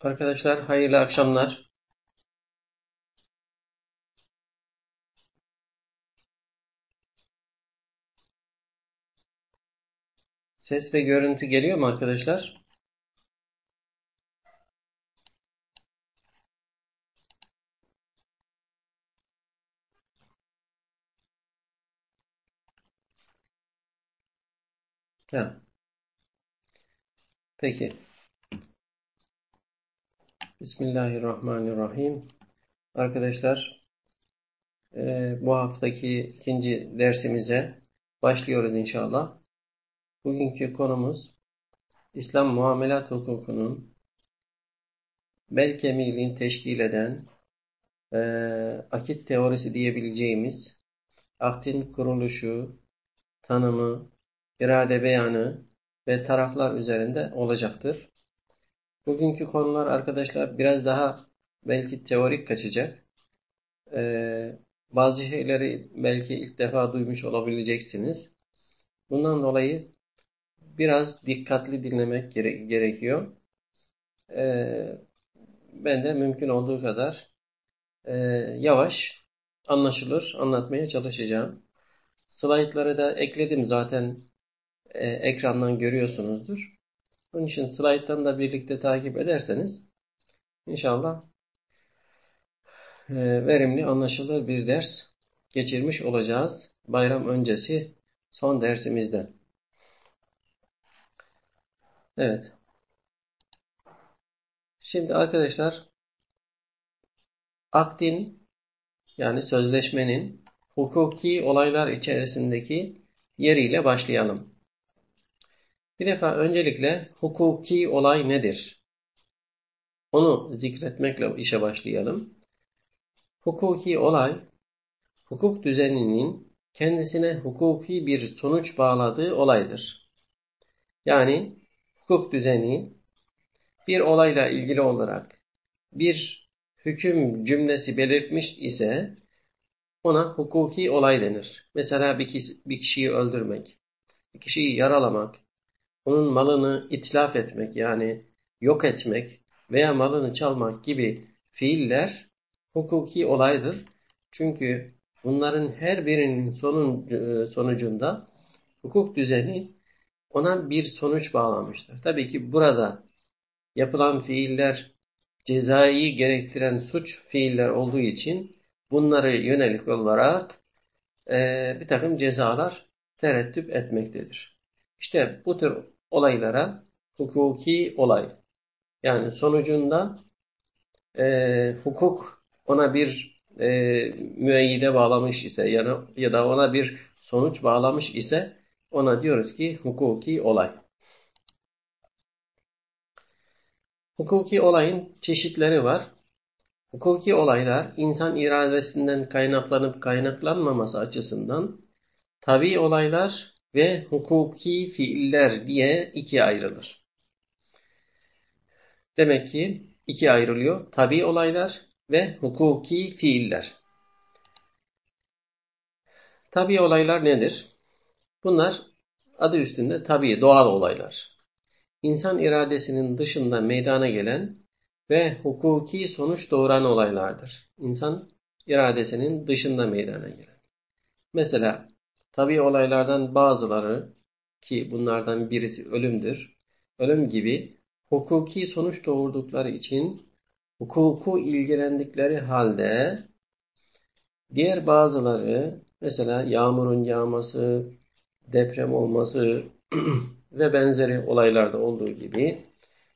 Arkadaşlar hayırlı akşamlar. Ses ve görüntü geliyor mu arkadaşlar? Ha. Peki. Bismillahirrahmanirrahim. Arkadaşlar e, bu haftaki ikinci dersimize başlıyoruz inşallah. Bugünkü konumuz İslam muamelat hukukunun bel kemiğini teşkil eden e, akit teorisi diyebileceğimiz aktin kuruluşu, tanımı, irade beyanı ve taraflar üzerinde olacaktır. Bugünkü konular arkadaşlar biraz daha belki teorik kaçacak. Ee, bazı şeyleri belki ilk defa duymuş olabileceksiniz. Bundan dolayı biraz dikkatli dinlemek gere gerekiyor. Ee, ben de mümkün olduğu kadar e, yavaş, anlaşılır anlatmaya çalışacağım. Slaytları da ekledim zaten e, ekrandan görüyorsunuzdur. Bunun için slayttan da birlikte takip ederseniz inşallah e, verimli, anlaşılır bir ders geçirmiş olacağız. Bayram öncesi son dersimizde. Evet. Şimdi arkadaşlar akdin yani sözleşmenin hukuki olaylar içerisindeki yeriyle başlayalım. Bir defa öncelikle hukuki olay nedir? Onu zikretmekle işe başlayalım. Hukuki olay, hukuk düzeninin kendisine hukuki bir sonuç bağladığı olaydır. Yani hukuk düzeni bir olayla ilgili olarak bir hüküm cümlesi belirtmiş ise ona hukuki olay denir. Mesela bir, kişi, bir kişiyi öldürmek, bir kişiyi yaralamak, onun malını itlaf etmek yani yok etmek veya malını çalmak gibi fiiller hukuki olaydır. Çünkü bunların her birinin sonun, e, sonucunda hukuk düzeni ona bir sonuç bağlamıştır. Tabii ki burada yapılan fiiller cezayı gerektiren suç fiiller olduğu için bunları yönelik olarak e, bir takım cezalar tereddüt etmektedir. İşte bu tür olaylara hukuki olay yani sonucunda e, hukuk ona bir e, müeyyide bağlamış ise yani, ya da ona bir sonuç bağlamış ise ona diyoruz ki hukuki olay. Hukuki olayın çeşitleri var. Hukuki olaylar insan iradesinden kaynaklanıp kaynaklanmaması açısından tabi olaylar ve hukuki fiiller diye ikiye ayrılır. Demek ki ikiye ayrılıyor. Tabi olaylar ve hukuki fiiller. Tabi olaylar nedir? Bunlar adı üstünde tabi doğal olaylar. İnsan iradesinin dışında meydana gelen ve hukuki sonuç doğuran olaylardır. İnsan iradesinin dışında meydana gelen. Mesela tabi olaylardan bazıları ki bunlardan birisi ölümdür. Ölüm gibi hukuki sonuç doğurdukları için hukuku ilgilendikleri halde diğer bazıları mesela yağmurun yağması, deprem olması ve benzeri olaylarda olduğu gibi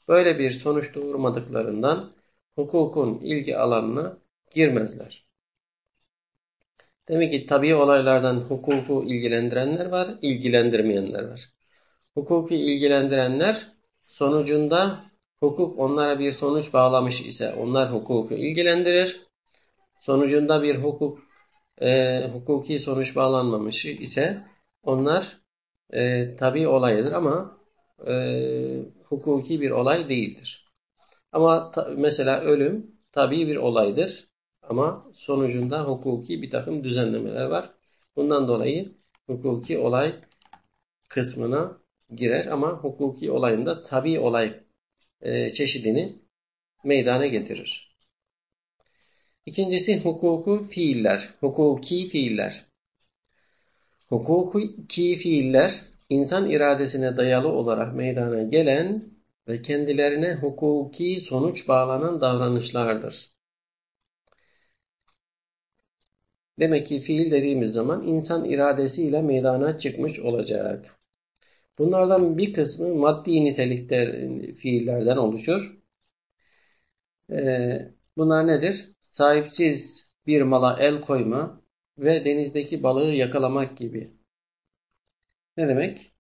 böyle bir sonuç doğurmadıklarından hukukun ilgi alanına girmezler. Demek ki tabi olaylardan hukuku ilgilendirenler var, ilgilendirmeyenler var. Hukuku ilgilendirenler sonucunda hukuk onlara bir sonuç bağlamış ise onlar hukuku ilgilendirir. Sonucunda bir hukuk e, hukuki sonuç bağlanmamış ise onlar e, tabi olayıdır ama e, hukuki bir olay değildir. Ama ta, mesela ölüm tabi bir olaydır. Ama sonucunda hukuki bir takım düzenlemeler var. Bundan dolayı hukuki olay kısmına girer ama hukuki olayında tabi olay e, çeşidini meydana getirir. İkincisi hukuku fiiller, hukuki fiiller. Hukuki fiiller insan iradesine dayalı olarak meydana gelen ve kendilerine hukuki sonuç bağlanan davranışlardır. Demek ki fiil dediğimiz zaman insan iradesiyle meydana çıkmış olacak. Bunlardan bir kısmı maddi nitelikte fiillerden oluşur. Ee, bunlar nedir? Sahipsiz bir mala el koyma ve denizdeki balığı yakalamak gibi. Ne demek?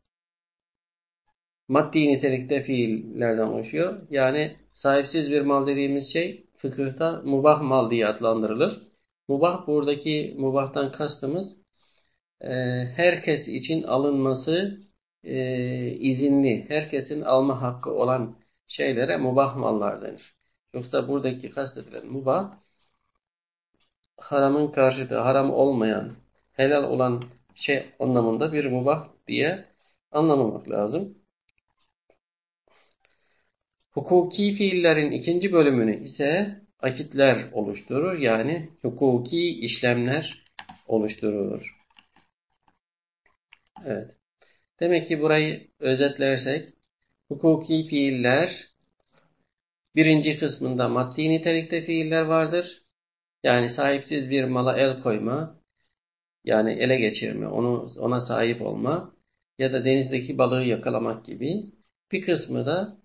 Maddi nitelikte fiillerden oluşuyor. Yani sahipsiz bir mal dediğimiz şey fıkıhta mubah mal diye adlandırılır. Mubah buradaki mubahtan kastımız e, herkes için alınması e, izinli, herkesin alma hakkı olan şeylere mubah mallar denir. Yoksa buradaki kastedilen mubah haramın karşıtı, haram olmayan, helal olan şey anlamında bir mubah diye anlamamak lazım. Hukuki fiillerin ikinci bölümünü ise akitler oluşturur. Yani hukuki işlemler oluşturur. Evet. Demek ki burayı özetlersek hukuki fiiller birinci kısmında maddi nitelikte fiiller vardır. Yani sahipsiz bir mala el koyma, yani ele geçirme, onu ona sahip olma ya da denizdeki balığı yakalamak gibi. Bir kısmı da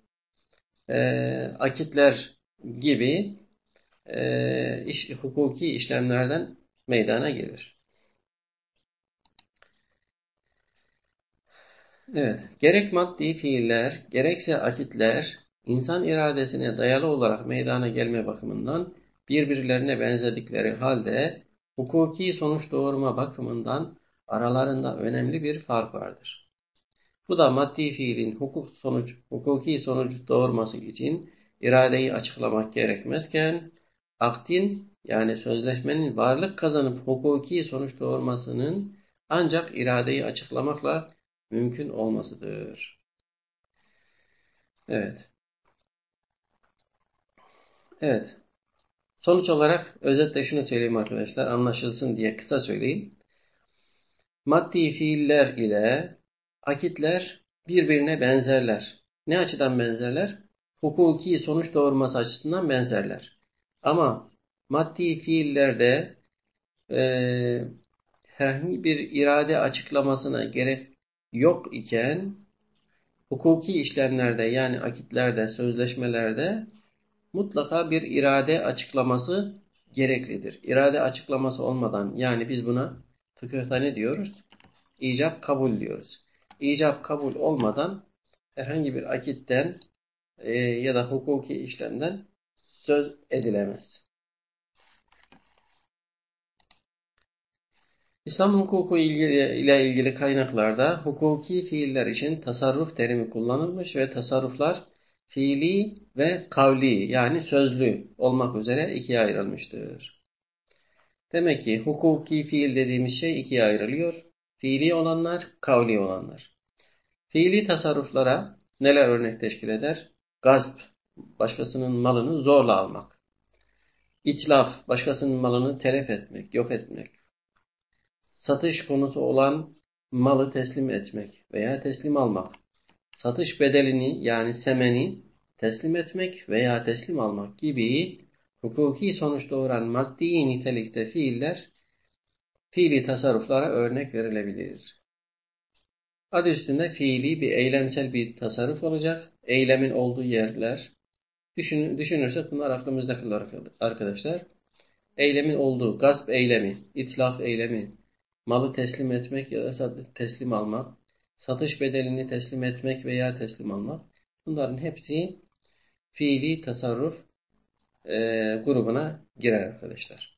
e, akitler gibi e, iş, hukuki işlemlerden meydana gelir. Evet, gerek maddi fiiller, gerekse akitler, insan iradesine dayalı olarak meydana gelme bakımından birbirlerine benzedikleri halde hukuki sonuç doğurma bakımından aralarında önemli bir fark vardır. Bu da maddi fiilin hukuk sonuç, hukuki sonuç doğurması için iradeyi açıklamak gerekmezken, akdin yani sözleşmenin varlık kazanıp hukuki sonuç doğurmasının ancak iradeyi açıklamakla mümkün olmasıdır. Evet. Evet. Sonuç olarak özetle şunu söyleyeyim arkadaşlar anlaşılsın diye kısa söyleyeyim. Maddi fiiller ile akitler birbirine benzerler. Ne açıdan benzerler? Hukuki sonuç doğurması açısından benzerler. Ama maddi fiillerde e, herhangi bir irade açıklamasına gerek yok iken hukuki işlemlerde yani akitlerde, sözleşmelerde mutlaka bir irade açıklaması gereklidir. İrade açıklaması olmadan yani biz buna fıkıhta ne diyoruz? İcap kabul diyoruz. İcap kabul olmadan herhangi bir akitten e, ya da hukuki işlemden söz edilemez. İslam hukuku ile ilgili kaynaklarda hukuki fiiller için tasarruf terimi kullanılmış ve tasarruflar fiili ve kavli yani sözlü olmak üzere ikiye ayrılmıştır. Demek ki hukuki fiil dediğimiz şey ikiye ayrılıyor. Fiili olanlar, kavli olanlar. Fiili tasarruflara neler örnek teşkil eder? Gasp, başkasının malını zorla almak. İtlaf, başkasının malını telef etmek, yok etmek. Satış konusu olan malı teslim etmek veya teslim almak satış bedelini yani semeni teslim etmek veya teslim almak gibi hukuki sonuç doğuran maddi nitelikte fiiller fiili tasarruflara örnek verilebilir. Adı üstünde fiili bir eylemsel bir tasarruf olacak. Eylemin olduğu yerler. Düşün, düşünürsek bunlar aklımızda kalır arkadaşlar. Eylemin olduğu gasp eylemi, itlaf eylemi, malı teslim etmek ya da teslim almak, satış bedelini teslim etmek veya teslim almak. Bunların hepsi fiili tasarruf e, grubuna girer arkadaşlar.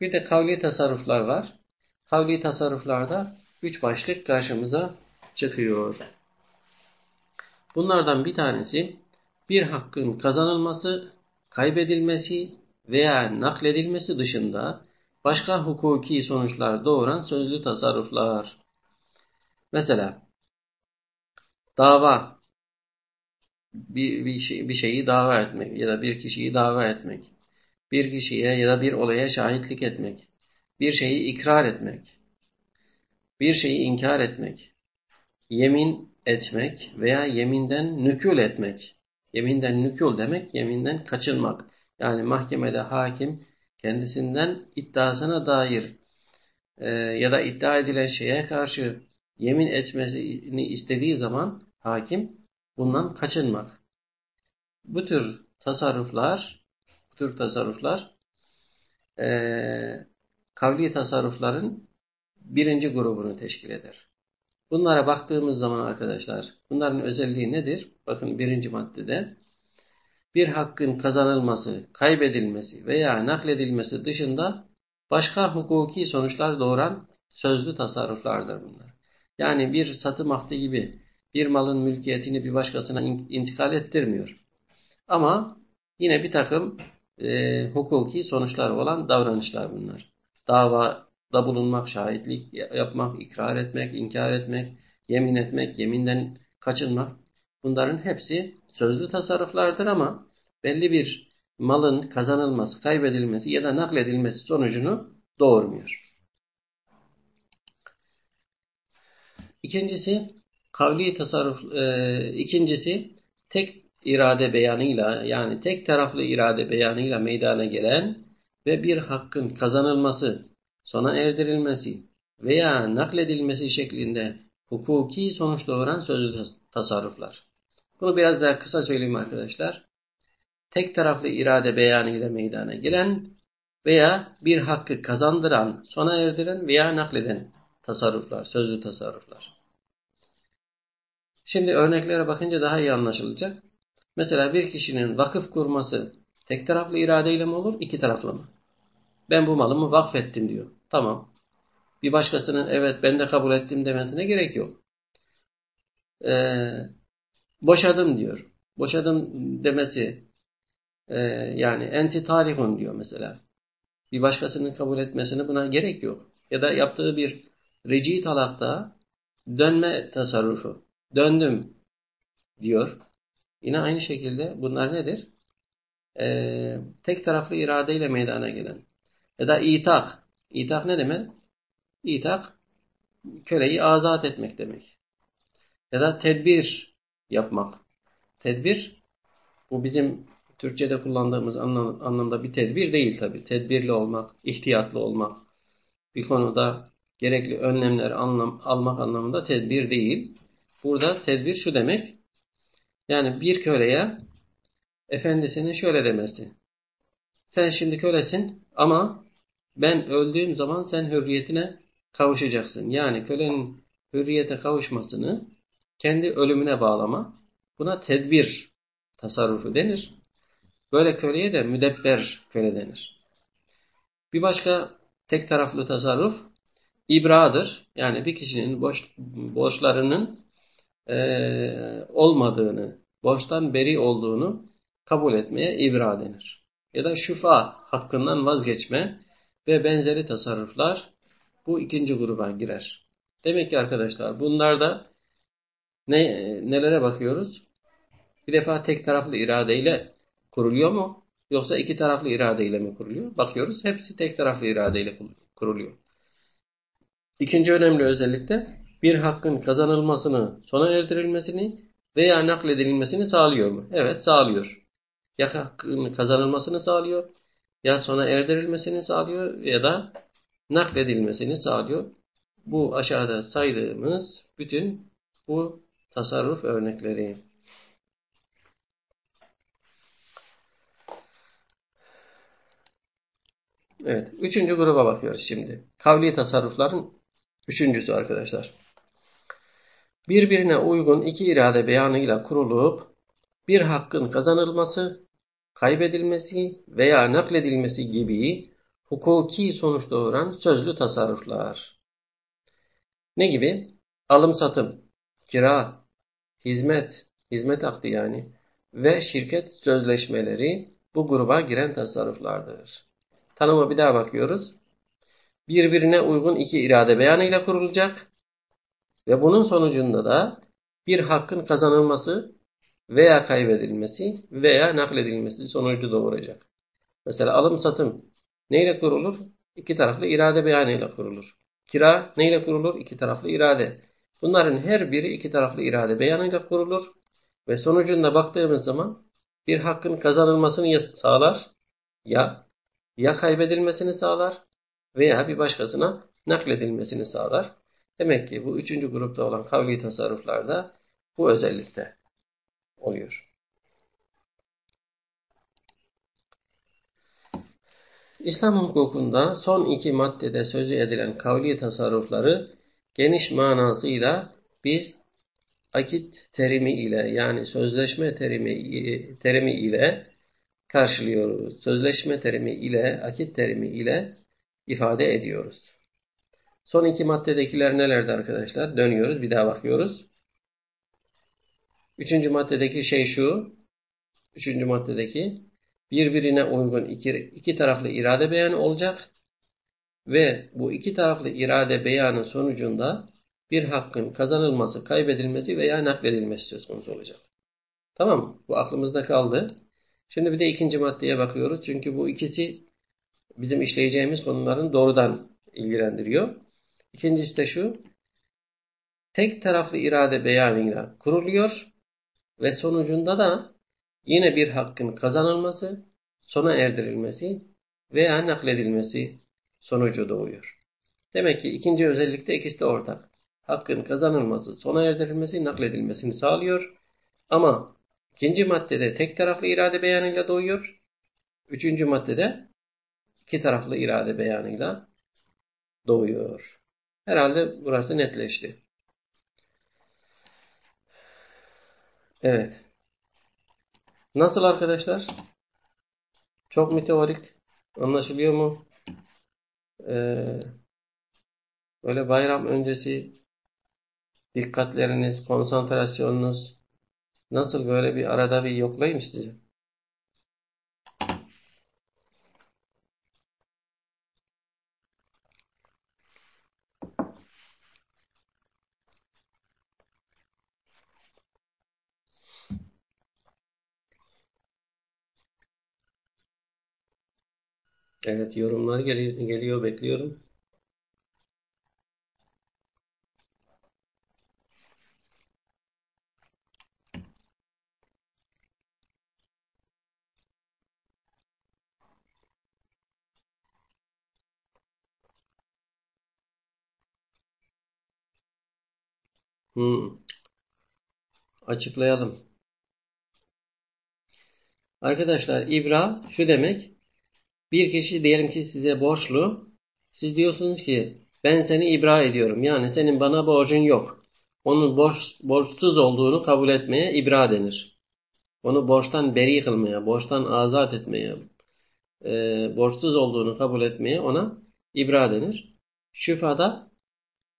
Bir de kavli tasarruflar var. Kavli tasarruflarda üç başlık karşımıza çıkıyor. Bunlardan bir tanesi bir hakkın kazanılması, kaybedilmesi veya nakledilmesi dışında başka hukuki sonuçlar doğuran sözlü tasarruflar. Mesela dava. Bir, bir, şey, bir şeyi dava etmek ya da bir kişiyi dava etmek, bir kişiye ya da bir olaya şahitlik etmek, bir şeyi ikrar etmek, bir şeyi inkar etmek, yemin etmek veya yeminden nükül etmek. Yeminden nükül demek yeminden kaçınmak. Yani mahkemede hakim kendisinden iddiasına dair e, ya da iddia edilen şeye karşı yemin etmesini istediği zaman hakim bundan kaçınmak. Bu tür tasarruflar bu tür tasarruflar e, kavli tasarrufların birinci grubunu teşkil eder. Bunlara baktığımız zaman arkadaşlar bunların özelliği nedir? Bakın birinci maddede bir hakkın kazanılması, kaybedilmesi veya nakledilmesi dışında başka hukuki sonuçlar doğuran sözlü tasarruflardır bunlar. Yani bir satım akdi gibi bir malın mülkiyetini bir başkasına intikal ettirmiyor. Ama yine bir takım e, hukuki sonuçlar olan davranışlar bunlar. Davada bulunmak, şahitlik yapmak, ikrar etmek, inkar etmek, yemin etmek, yeminden kaçınmak bunların hepsi sözlü tasarruflardır ama belli bir malın kazanılması, kaybedilmesi ya da nakledilmesi sonucunu doğurmuyor. İkincisi kavli tasarruf e, ikincisi tek irade beyanıyla yani tek taraflı irade beyanıyla meydana gelen ve bir hakkın kazanılması, sona erdirilmesi veya nakledilmesi şeklinde hukuki sonuç doğuran sözlü tasarruflar. Bunu biraz daha kısa söyleyeyim arkadaşlar. Tek taraflı irade beyanıyla meydana gelen veya bir hakkı kazandıran, sona erdiren veya nakleden tasarruflar, sözlü tasarruflar. Şimdi örneklere bakınca daha iyi anlaşılacak. Mesela bir kişinin vakıf kurması tek taraflı iradeyle mi olur, iki taraflı mı? Ben bu malımı vakfettim diyor. Tamam. Bir başkasının evet ben de kabul ettim demesine gerek yok. Ee, boşadım diyor. Boşadım demesi e, yani enti tarihun diyor mesela. Bir başkasının kabul etmesine buna gerek yok. Ya da yaptığı bir reci talakta dönme tasarrufu. Döndüm diyor. Yine aynı şekilde bunlar nedir? Ee, tek taraflı iradeyle meydana gelen. Ya da itak. İtak ne demek? İtak köleyi azat etmek demek. Ya da tedbir yapmak. Tedbir bu bizim Türkçe'de kullandığımız anlam, anlamda bir tedbir değil tabi. Tedbirli olmak, ihtiyatlı olmak. Bir konuda gerekli önlemler anlam, almak anlamında tedbir değil. Burada tedbir şu demek. Yani bir köleye efendisinin şöyle demesi. Sen şimdi kölesin ama ben öldüğüm zaman sen hürriyetine kavuşacaksın. Yani kölenin hürriyete kavuşmasını kendi ölümüne bağlama. Buna tedbir tasarrufu denir. Böyle köleye de müdebber köle denir. Bir başka tek taraflı tasarruf ibradır. Yani bir kişinin borç, borçlarının e, olmadığını, borçtan beri olduğunu kabul etmeye ibra denir. Ya da şufa hakkından vazgeçme ve benzeri tasarruflar bu ikinci gruba girer. Demek ki arkadaşlar bunlarda ne, nelere bakıyoruz? Bir defa tek taraflı iradeyle kuruluyor mu? Yoksa iki taraflı iradeyle mi kuruluyor? Bakıyoruz hepsi tek taraflı iradeyle kuruluyor. İkinci önemli özellik de bir hakkın kazanılmasını, sona erdirilmesini veya nakledilmesini sağlıyor mu? Evet sağlıyor. Ya hakkın kazanılmasını sağlıyor, ya sona erdirilmesini sağlıyor ya da nakledilmesini sağlıyor. Bu aşağıda saydığımız bütün bu tasarruf örnekleri. Evet. Üçüncü gruba bakıyoruz şimdi. Kavli tasarrufların üçüncüsü arkadaşlar. Birbirine uygun iki irade beyanıyla kurulup bir hakkın kazanılması, kaybedilmesi veya nakledilmesi gibi hukuki sonuç doğuran sözlü tasarruflar. Ne gibi? Alım satım, kira, hizmet, hizmet akdi yani ve şirket sözleşmeleri bu gruba giren tasarruflardır. Tanıma bir daha bakıyoruz. Birbirine uygun iki irade beyanıyla kurulacak ve bunun sonucunda da bir hakkın kazanılması, veya kaybedilmesi veya nakledilmesi sonucu doğuracak. Mesela alım satım neyle kurulur? İki taraflı irade beyanıyla kurulur. Kira neyle kurulur? İki taraflı irade. Bunların her biri iki taraflı irade beyanıyla kurulur ve sonucunda baktığımız zaman bir hakkın kazanılmasını sağlar ya ya kaybedilmesini sağlar veya bir başkasına nakledilmesini sağlar. Demek ki bu üçüncü grupta olan kavli tasarruflarda bu özellikte oluyor. İslam hukukunda son iki maddede sözü edilen kavli tasarrufları geniş manasıyla biz akit terimi ile yani sözleşme terimi, terimi ile karşılıyoruz. Sözleşme terimi ile akit terimi ile ifade ediyoruz. Son iki maddedekiler nelerdi arkadaşlar? Dönüyoruz bir daha bakıyoruz. Üçüncü maddedeki şey şu. Üçüncü maddedeki birbirine uygun iki, iki taraflı irade beyanı olacak. Ve bu iki taraflı irade beyanın sonucunda bir hakkın kazanılması, kaybedilmesi veya nakledilmesi söz konusu olacak. Tamam Bu aklımızda kaldı. Şimdi bir de ikinci maddeye bakıyoruz. Çünkü bu ikisi bizim işleyeceğimiz konuların doğrudan ilgilendiriyor. İkincisi de şu. Tek taraflı irade beyanıyla kuruluyor ve sonucunda da yine bir hakkın kazanılması, sona erdirilmesi veya nakledilmesi sonucu doğuyor. Demek ki ikinci özellikte ikisi de ortak. Hakkın kazanılması, sona erdirilmesi, nakledilmesini sağlıyor. Ama ikinci maddede tek taraflı irade beyanıyla doğuyor. Üçüncü maddede iki taraflı irade beyanıyla doğuyor. Herhalde burası netleşti. Evet. Nasıl arkadaşlar? Çok mu teorik? Anlaşılıyor mu? Ee, böyle bayram öncesi dikkatleriniz, konsantrasyonunuz nasıl böyle bir arada bir yoklayayım sizi. Evet yorumlar geliyor, geliyor bekliyorum. Hmm. Açıklayalım. Arkadaşlar ibra şu demek. Bir kişi diyelim ki size borçlu. Siz diyorsunuz ki ben seni ibra ediyorum. Yani senin bana borcun yok. Onun borç, borçsuz olduğunu kabul etmeye ibra denir. Onu borçtan beri kılmaya, borçtan azat etmeye, e, borçsuz olduğunu kabul etmeye ona ibra denir. Şüfada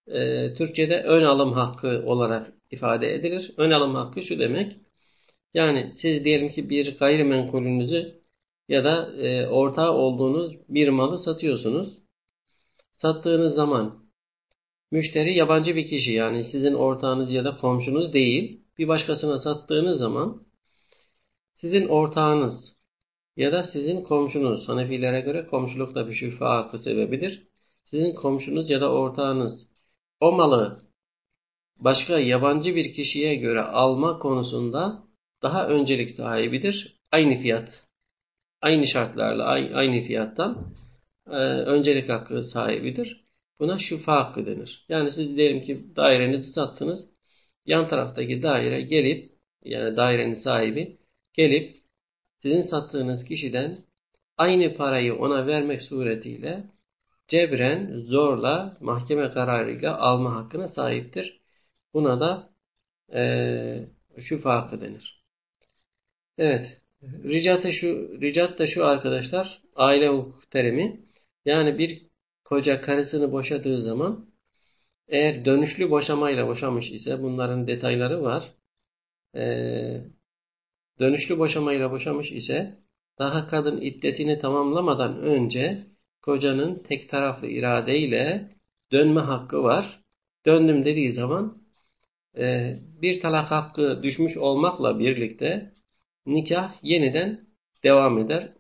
e, Türkçe'de ön alım hakkı olarak ifade edilir. Ön alım hakkı şu demek. Yani siz diyelim ki bir gayrimenkulünüzü ya da e, ortağı olduğunuz bir malı satıyorsunuz. Sattığınız zaman müşteri yabancı bir kişi yani sizin ortağınız ya da komşunuz değil. Bir başkasına sattığınız zaman sizin ortağınız ya da sizin komşunuz Hanefilere göre komşuluk da bir şüfa hakkı sebebidir. Sizin komşunuz ya da ortağınız o malı başka yabancı bir kişiye göre alma konusunda daha öncelik sahibidir. Aynı fiyat aynı şartlarla aynı fiyattan e, öncelik hakkı sahibidir. Buna şufa hakkı denir. Yani siz diyelim ki dairenizi sattınız. Yan taraftaki daire gelip yani dairenin sahibi gelip sizin sattığınız kişiden aynı parayı ona vermek suretiyle cebren zorla mahkeme kararıyla alma hakkına sahiptir. Buna da e, şufa hakkı denir. Evet. Ricat da şu, ricat da şu arkadaşlar aile hukuk terimi. Yani bir koca karısını boşadığı zaman eğer dönüşlü boşamayla boşamış ise bunların detayları var. Ee, dönüşlü boşamayla boşamış ise daha kadın iddetini tamamlamadan önce kocanın tek taraflı iradeyle dönme hakkı var. Döndüm dediği zaman e, bir talak hakkı düşmüş olmakla birlikte nikah yeniden devam eder.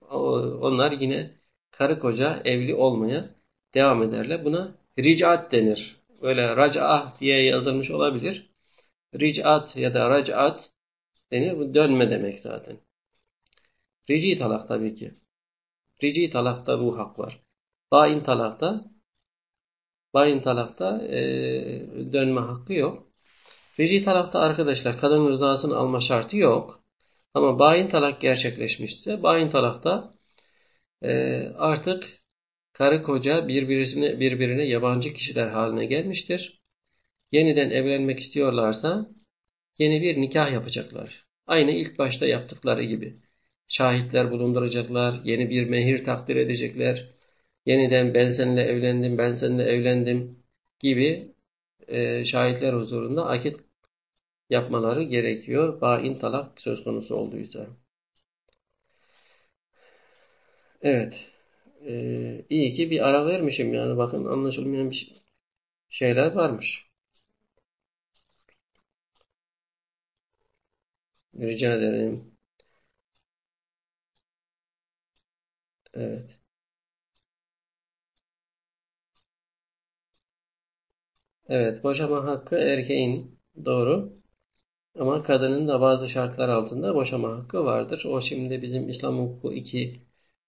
Onlar yine karı koca evli olmaya devam ederler. Buna ricat denir. Böyle rac'ah diye yazılmış olabilir. Ricat ya da rac'at denir. Bu dönme demek zaten. Rici talak tabii ki. Rici talakta bu hak var. Bain talakta bain talakta e, dönme hakkı yok. Rici talakta arkadaşlar kadın rızasını alma şartı yok. Ama bain talak gerçekleşmişse bain talakta e, artık karı koca birbirine, birbirine yabancı kişiler haline gelmiştir. Yeniden evlenmek istiyorlarsa yeni bir nikah yapacaklar. Aynı ilk başta yaptıkları gibi. Şahitler bulunduracaklar, yeni bir mehir takdir edecekler. Yeniden ben seninle evlendim, ben seninle evlendim gibi e, şahitler huzurunda akit yapmaları gerekiyor. Bain talak söz konusu olduysa. Evet. Ee, iyi ki bir ara vermişim yani. Bakın anlaşılmayan bir şeyler varmış. Rica ederim. Evet. Evet, boşama hakkı erkeğin doğru. Ama kadının da bazı şartlar altında boşama hakkı vardır. O şimdi bizim İslam hukuku 2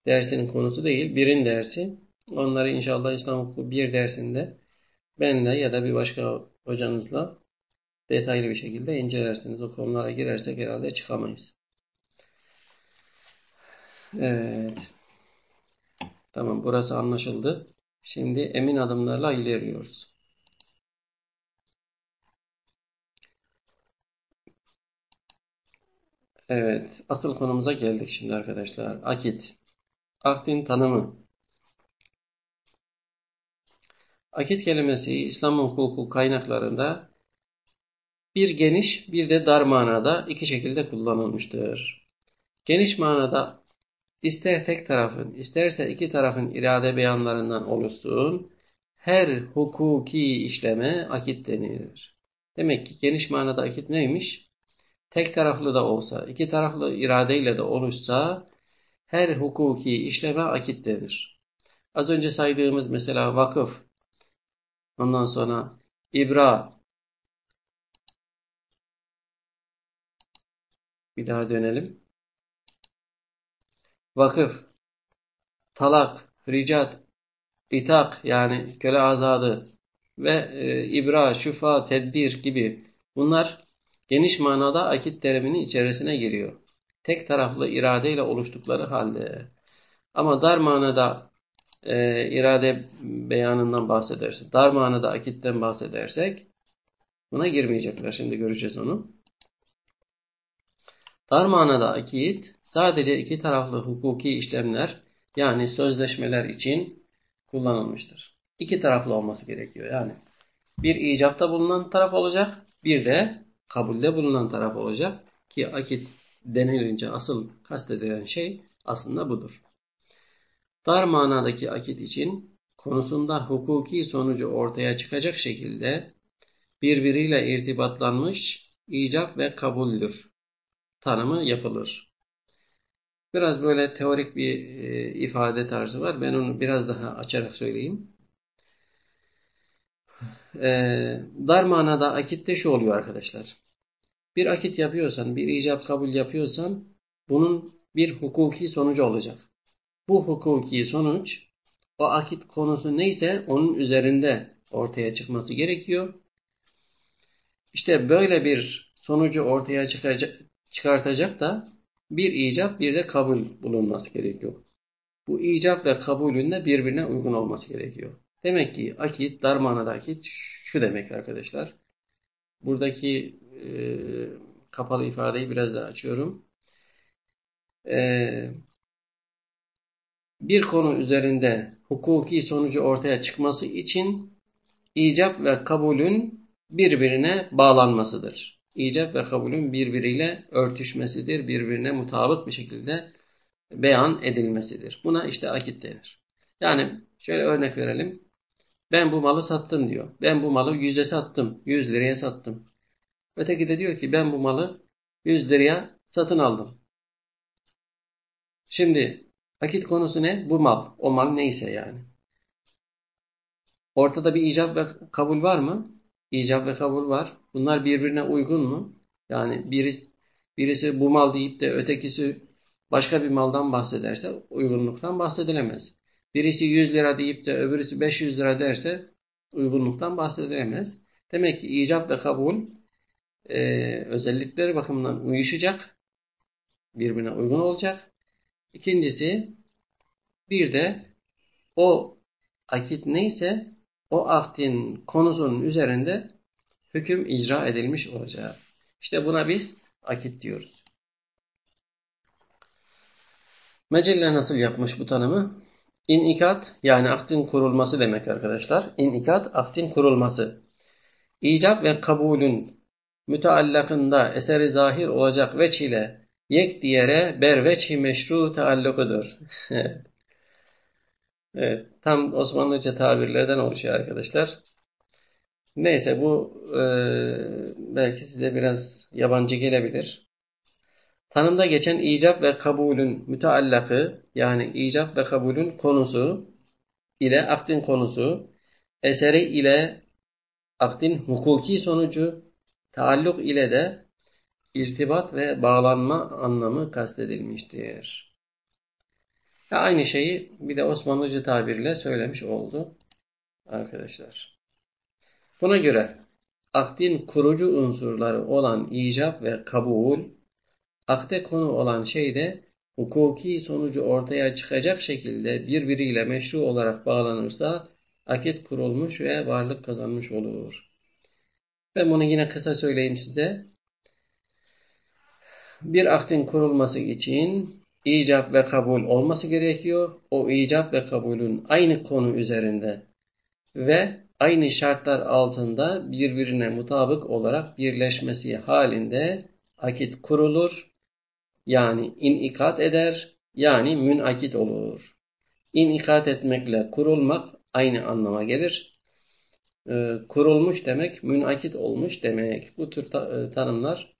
dersinin konusu değil. Birin dersi. Onları inşallah İslam hukuku 1 dersinde benle ya da bir başka hocanızla detaylı bir şekilde incelersiniz. O konulara girersek herhalde çıkamayız. Evet. Tamam burası anlaşıldı. Şimdi emin adımlarla ilerliyoruz. Evet, asıl konumuza geldik şimdi arkadaşlar. Akit. Akdin tanımı. Akit kelimesi İslam hukuku kaynaklarında bir geniş bir de dar manada iki şekilde kullanılmıştır. Geniş manada ister tek tarafın isterse iki tarafın irade beyanlarından oluşsun her hukuki işleme akit denir. Demek ki geniş manada akit neymiş? Tek taraflı da olsa, iki taraflı iradeyle de oluşsa her hukuki işleme akit denir. Az önce saydığımız mesela vakıf, ondan sonra ibra, bir daha dönelim. Vakıf, talak, ricat, itak yani köle azadı ve e, ibra, şufa, tedbir gibi bunlar geniş manada akit teriminin içerisine giriyor. Tek taraflı iradeyle oluştukları halde. Ama dar manada e, irade beyanından bahsedersek, dar manada akitten bahsedersek buna girmeyecekler. Şimdi göreceğiz onu. Dar manada akit sadece iki taraflı hukuki işlemler yani sözleşmeler için kullanılmıştır. İki taraflı olması gerekiyor. Yani bir icapta bulunan taraf olacak, bir de kabulde bulunan taraf olacak ki akit denilince asıl kastedilen şey aslında budur. Dar manadaki akit için konusunda hukuki sonucu ortaya çıkacak şekilde birbiriyle irtibatlanmış icap ve kabuldür tanımı yapılır. Biraz böyle teorik bir e, ifade tarzı var. Ben onu biraz daha açarak söyleyeyim. E, dar manada akitte şu oluyor arkadaşlar. Bir akit yapıyorsan, bir icap kabul yapıyorsan bunun bir hukuki sonucu olacak. Bu hukuki sonuç o akit konusu neyse onun üzerinde ortaya çıkması gerekiyor. İşte böyle bir sonucu ortaya çıkacak, çıkartacak da bir icap bir de kabul bulunması gerekiyor. Bu icap ve kabulün de birbirine uygun olması gerekiyor. Demek ki akit, dar manada akit şu demek arkadaşlar. Buradaki e, kapalı ifadeyi biraz daha açıyorum. E, bir konu üzerinde hukuki sonucu ortaya çıkması için icap ve kabulün birbirine bağlanmasıdır. İcap ve kabulün birbiriyle örtüşmesidir, birbirine mutabık bir şekilde beyan edilmesidir. Buna işte akit denir. Yani şöyle örnek verelim. Ben bu malı sattım diyor. Ben bu malı yüze sattım. Yüz liraya sattım. Öteki de diyor ki ben bu malı 100 liraya satın aldım. Şimdi akit konusu ne? Bu mal. O mal neyse yani. Ortada bir icap ve kabul var mı? İcap ve kabul var. Bunlar birbirine uygun mu? Yani birisi, birisi bu mal deyip de ötekisi başka bir maldan bahsederse uygunluktan bahsedilemez. Birisi 100 lira deyip de öbürüsü 500 lira derse uygunluktan bahsedilemez. Demek ki icap ve kabul e, özellikleri bakımından uyuşacak. Birbirine uygun olacak. İkincisi bir de o akit neyse o akdin konusunun üzerinde hüküm icra edilmiş olacak. İşte buna biz akit diyoruz. Mecelle nasıl yapmış bu tanımı? İnikat yani akdin kurulması demek arkadaşlar. İnikat akdin kurulması. İcap ve kabulün müteallakında eseri zahir olacak veç ile yek diğere berveçhi meşru taallukudur. evet, tam Osmanlıca tabirlerden oluşuyor arkadaşlar. Neyse bu e, belki size biraz yabancı gelebilir. Tanımda geçen icap ve kabulün müteallakı yani icap ve kabulün konusu ile akdin konusu, eseri ile akdin hukuki sonucu, taalluk ile de irtibat ve bağlanma anlamı kastedilmiştir. Ve aynı şeyi bir de Osmanlıca tabirle söylemiş oldu arkadaşlar. Buna göre akdin kurucu unsurları olan icap ve kabul akde konu olan şey de hukuki sonucu ortaya çıkacak şekilde birbiriyle meşru olarak bağlanırsa akit kurulmuş ve varlık kazanmış olur. Ben bunu yine kısa söyleyeyim size. Bir akdin kurulması için icap ve kabul olması gerekiyor. O icap ve kabulün aynı konu üzerinde ve aynı şartlar altında birbirine mutabık olarak birleşmesi halinde akit kurulur yani inikat eder, yani münakit olur. İnikat etmekle kurulmak aynı anlama gelir. Ee, kurulmuş demek, münakit olmuş demek. Bu tür e, tanımlar,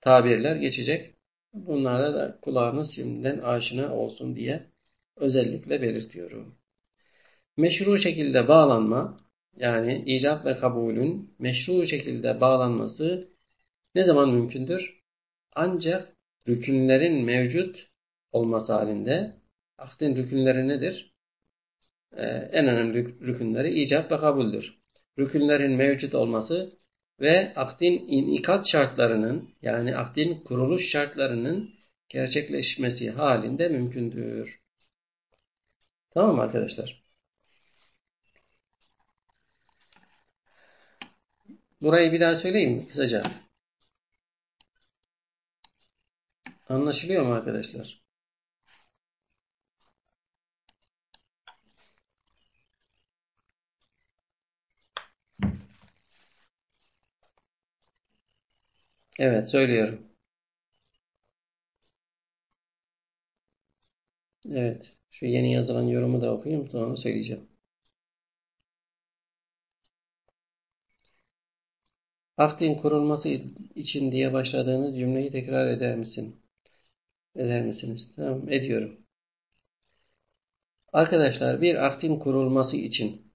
tabirler geçecek. Bunlara da kulağınız şimdiden aşina olsun diye özellikle belirtiyorum. Meşru şekilde bağlanma, yani icap ve kabulün meşru şekilde bağlanması ne zaman mümkündür? Ancak rükünlerin mevcut olması halinde akdin rükünleri nedir? Ee, en önemli rükünleri icap ve kabuldür. Rükünlerin mevcut olması ve akdin inikat şartlarının yani akdin kuruluş şartlarının gerçekleşmesi halinde mümkündür. Tamam arkadaşlar? Burayı bir daha söyleyeyim mi kısaca? Anlaşılıyor mu arkadaşlar? Evet söylüyorum. Evet. Şu yeni yazılan yorumu da okuyayım sonra söyleyeceğim. Akdin kurulması için diye başladığınız cümleyi tekrar eder misin? Eder misiniz? Tamam, ediyorum. Arkadaşlar bir aktin kurulması için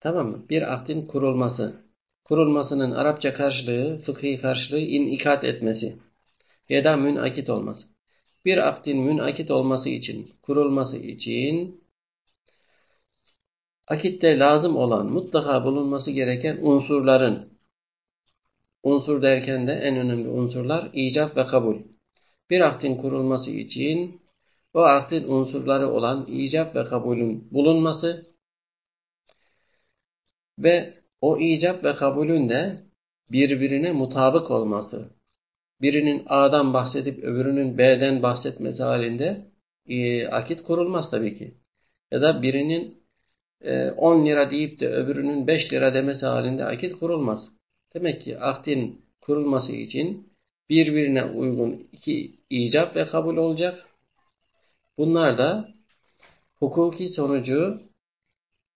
tamam mı? Bir aktin kurulması kurulmasının Arapça karşılığı, fıkhi karşılığı inikat etmesi ya da münakit olması. Bir akdin münakit olması için, kurulması için akitte lazım olan, mutlaka bulunması gereken unsurların unsur derken de en önemli unsurlar icap ve kabul bir akdin kurulması için o akdin unsurları olan icap ve kabulün bulunması ve o icap ve kabulün de birbirine mutabık olması. Birinin A'dan bahsedip öbürünün B'den bahsetmesi halinde e, akit kurulmaz tabii ki. Ya da birinin e, 10 lira deyip de öbürünün 5 lira demesi halinde akit kurulmaz. Demek ki akdin kurulması için birbirine uygun iki icap ve kabul olacak. Bunlar da hukuki sonucu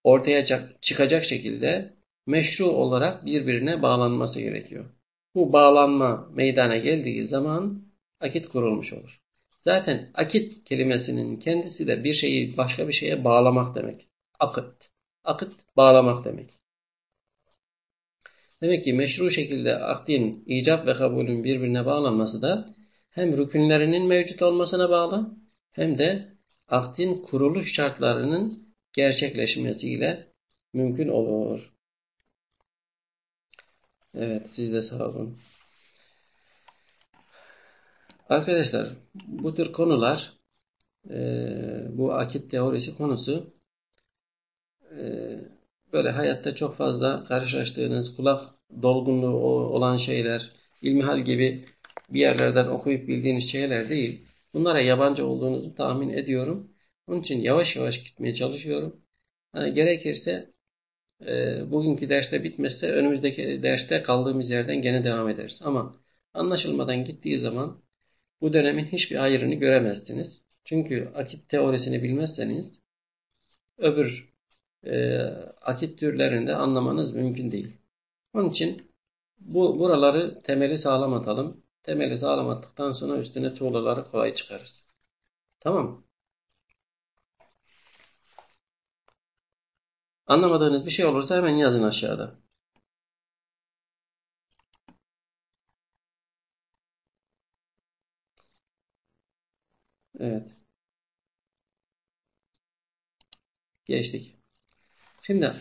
ortaya çıkacak şekilde meşru olarak birbirine bağlanması gerekiyor. Bu bağlanma meydana geldiği zaman akit kurulmuş olur. Zaten akit kelimesinin kendisi de bir şeyi başka bir şeye bağlamak demek. Akıt. Akıt bağlamak demek. Demek ki meşru şekilde akdin, icap ve kabulün birbirine bağlanması da hem rükünlerinin mevcut olmasına bağlı hem de akdin kuruluş şartlarının gerçekleşmesiyle mümkün olur. Evet, siz de sağ olun. Arkadaşlar, bu tür konular, e, bu akit teorisi konusu e, böyle hayatta çok fazla karşılaştığınız kulak dolgunluğu olan şeyler, ilmihal gibi bir yerlerden okuyup bildiğiniz şeyler değil. Bunlara yabancı olduğunuzu tahmin ediyorum. Onun için yavaş yavaş gitmeye çalışıyorum. Yani gerekirse e, bugünkü derste bitmezse önümüzdeki derste kaldığımız yerden gene devam ederiz. Ama anlaşılmadan gittiği zaman bu dönemin hiçbir ayrını göremezsiniz. Çünkü akit teorisini bilmezseniz öbür e, akit türlerinde anlamanız mümkün değil. Onun için bu buraları temeli sağlam atalım. Temeli sağlam attıktan sonra üstüne tuğlaları kolay çıkarız. Tamam Anlamadığınız bir şey olursa hemen yazın aşağıda. Evet. Geçtik. Şimdi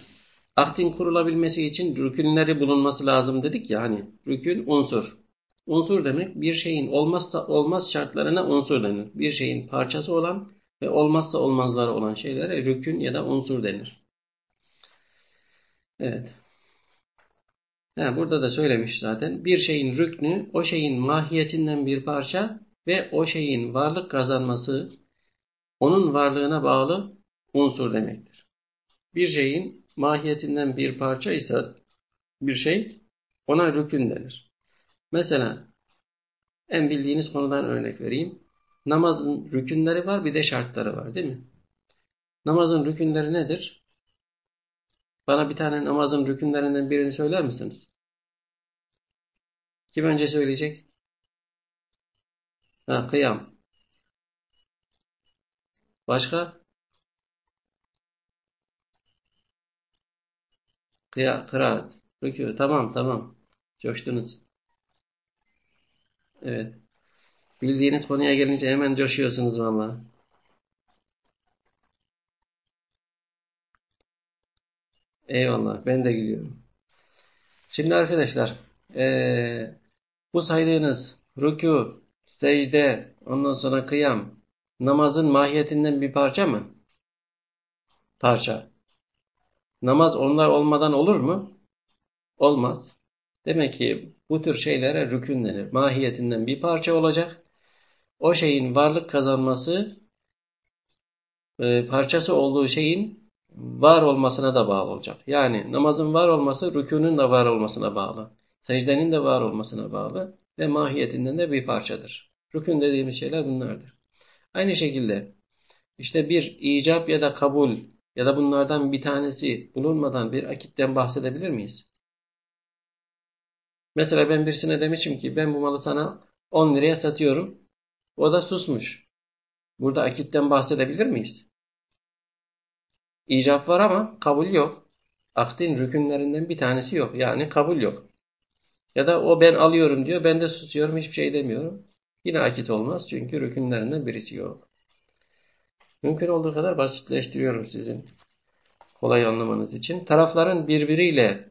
aktin kurulabilmesi için rükünleri bulunması lazım dedik ya hani rükün unsur. Unsur demek bir şeyin olmazsa olmaz şartlarına unsur denir. Bir şeyin parçası olan ve olmazsa olmazları olan şeylere rükün ya da unsur denir. Evet. Ha, burada da söylemiş zaten. Bir şeyin rüknü o şeyin mahiyetinden bir parça ve o şeyin varlık kazanması onun varlığına bağlı unsur demektir. Bir şeyin mahiyetinden bir parça ise bir şey ona rükün denir. Mesela en bildiğiniz konudan örnek vereyim. Namazın rükünleri var bir de şartları var değil mi? Namazın rükünleri nedir? Bana bir tane namazın rükünlerinden birini söyler misiniz? Kim önce söyleyecek? Ha, kıyam. Başka? Kıya, kıraat. Rükû. Tamam tamam. Coştunuz. Evet. Bildiğiniz konuya gelince hemen coşuyorsunuz vallahi. Eyvallah. Ben de gülüyorum. Şimdi arkadaşlar ee, bu saydığınız rükû, secde, ondan sonra kıyam namazın mahiyetinden bir parça mı? Parça. Namaz onlar olmadan olur mu? Olmaz. Demek ki bu tür şeylere rükün denir. Mahiyetinden bir parça olacak. O şeyin varlık kazanması e, parçası olduğu şeyin var olmasına da bağlı olacak. Yani namazın var olması rükünün de var olmasına bağlı. Secdenin de var olmasına bağlı ve mahiyetinden de bir parçadır. Rükün dediğimiz şeyler bunlardır. Aynı şekilde işte bir icap ya da kabul ya da bunlardan bir tanesi bulunmadan bir akitten bahsedebilir miyiz? Mesela ben birisine demişim ki ben bu malı sana 10 liraya satıyorum. O da susmuş. Burada akitten bahsedebilir miyiz? İcap var ama kabul yok. Akdin rükünlerinden bir tanesi yok. Yani kabul yok. Ya da o ben alıyorum diyor. Ben de susuyorum. Hiçbir şey demiyorum. Yine akit olmaz. Çünkü rükünlerinden birisi yok. Mümkün olduğu kadar basitleştiriyorum sizin kolay anlamanız için. Tarafların birbiriyle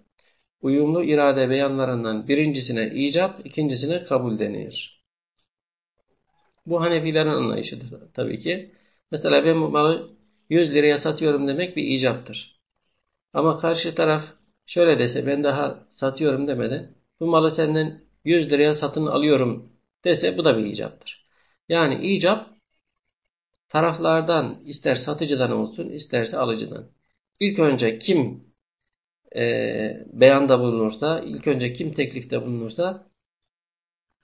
uyumlu irade beyanlarından birincisine icap, ikincisine kabul denir. Bu Hanefilerin anlayışıdır tabii ki. Mesela ben bu malı 100 liraya satıyorum demek bir icaptır. Ama karşı taraf şöyle dese ben daha satıyorum demeden bu malı senden 100 liraya satın alıyorum dese bu da bir icaptır. Yani icap taraflardan ister satıcıdan olsun isterse alıcıdan. İlk önce kim e, beyanda bulunursa, ilk önce kim teklifte bulunursa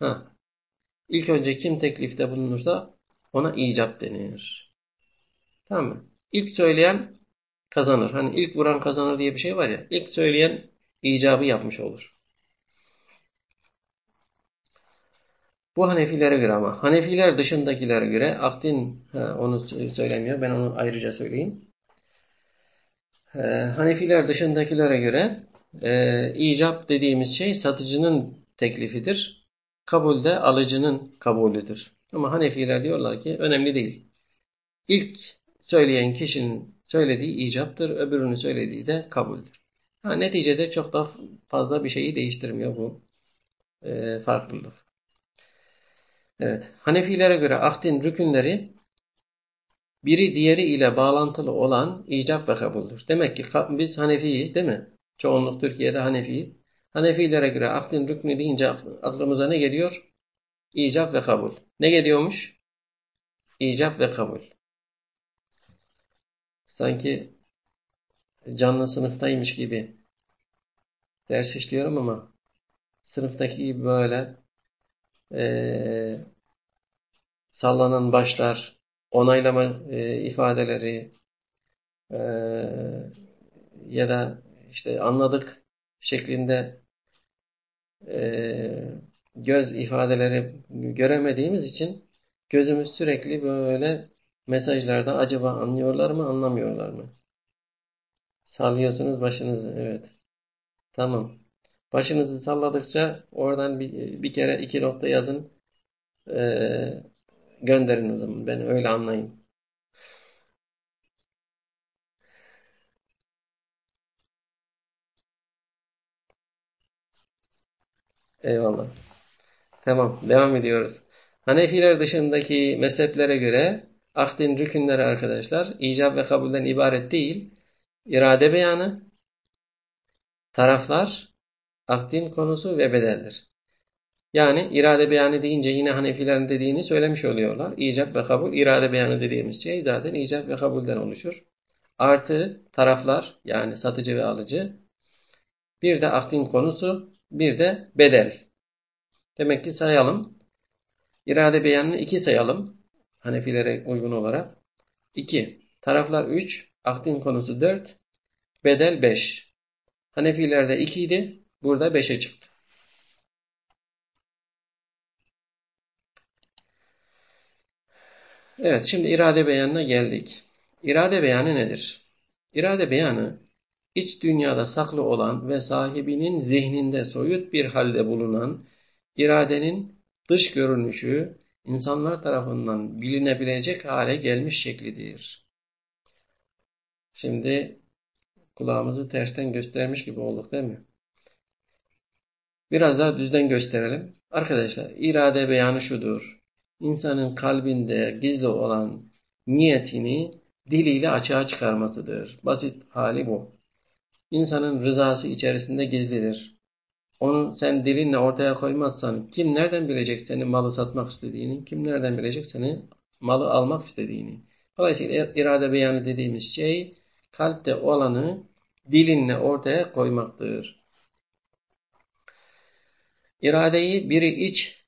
ha, ilk önce kim teklifte bulunursa ona icap denir. Tamam mı? İlk söyleyen kazanır. Hani ilk vuran kazanır diye bir şey var ya. İlk söyleyen icabı yapmış olur. Bu Hanefilere göre ama. Hanefiler dışındakilere göre akdin onu söylemiyor. Ben onu ayrıca söyleyeyim. Hanefiler dışındakilere göre e, icap dediğimiz şey satıcının teklifidir. Kabul de alıcının kabulüdür. Ama Hanefiler diyorlar ki önemli değil. İlk söyleyen kişinin söylediği icaptır, öbürünün söylediği de kabuldür. Ha, neticede çok da fazla bir şeyi değiştirmiyor bu e, farklılık. Evet, Hanefilere göre ahdin rükünleri biri diğeri ile bağlantılı olan icap ve kabuldür. Demek ki biz Hanefiyiz değil mi? Çoğunluk Türkiye'de Hanefi. Hanefilere göre ahdin rüknü deyince aklımıza ne geliyor? İcap ve kabul. Ne geliyormuş? İcap ve kabul. Sanki canlı sınıftaymış gibi ders işliyorum ama sınıftaki gibi böyle e, sallanan başlar, onaylama e, ifadeleri e, ya da işte anladık şeklinde e, göz ifadeleri göremediğimiz için gözümüz sürekli böyle mesajlarda acaba anlıyorlar mı anlamıyorlar mı? Sallıyorsunuz başınızı. Evet. Tamam. Başınızı salladıkça oradan bir, bir kere iki nokta yazın. Ee, gönderin o zaman. Ben öyle anlayayım. Eyvallah. Tamam. Devam ediyoruz. Hanefiler dışındaki mezheplere göre akdin rükünleri arkadaşlar icab ve kabulden ibaret değil. irade beyanı, taraflar, akdin konusu ve bedeldir. Yani irade beyanı deyince yine Hanefilerin dediğini söylemiş oluyorlar. İcab ve kabul, irade beyanı dediğimiz şey zaten icab ve kabulden oluşur. Artı taraflar yani satıcı ve alıcı. Bir de akdin konusu, bir de bedel. Demek ki sayalım. İrade beyanını iki sayalım. Hanefilere uygun olarak. 2. Taraflar 3. Akdin konusu 4. Bedel 5. Hanefilerde 2 idi. Burada 5'e çıktı. Evet şimdi irade beyanına geldik. İrade beyanı nedir? İrade beyanı iç dünyada saklı olan ve sahibinin zihninde soyut bir halde bulunan iradenin dış görünüşü insanlar tarafından bilinebilecek hale gelmiş şeklidir. Şimdi kulağımızı tersten göstermiş gibi olduk değil mi? Biraz daha düzden gösterelim. Arkadaşlar irade beyanı şudur. İnsanın kalbinde gizli olan niyetini diliyle açığa çıkarmasıdır. Basit hali bu. İnsanın rızası içerisinde gizlidir. Onu sen dilinle ortaya koymazsan kim nereden bilecek seni malı satmak istediğini, kim nereden bilecek seni malı almak istediğini. Dolayısıyla irade beyanı dediğimiz şey kalpte olanı dilinle ortaya koymaktır. İradeyi biri iç,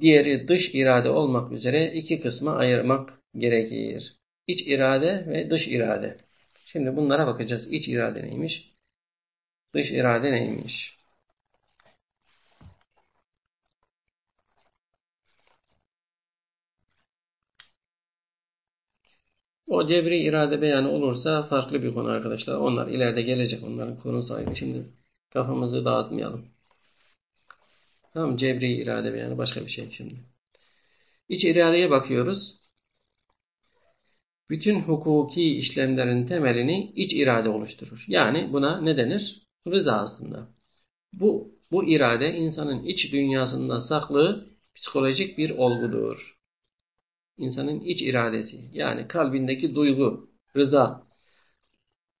diğeri dış irade olmak üzere iki kısma ayırmak gerekir. İç irade ve dış irade. Şimdi bunlara bakacağız. İç irade neymiş? Dış irade neymiş? O cebri irade beyanı olursa farklı bir konu arkadaşlar. Onlar ileride gelecek. Onların konusu ayrı. Şimdi kafamızı dağıtmayalım. Tamam cebri irade beyanı başka bir şey şimdi. İç iradeye bakıyoruz. Bütün hukuki işlemlerin temelini iç irade oluşturur. Yani buna ne denir? Rıza aslında. Bu, bu irade insanın iç dünyasında saklı psikolojik bir olgudur insanın iç iradesi yani kalbindeki duygu, rıza,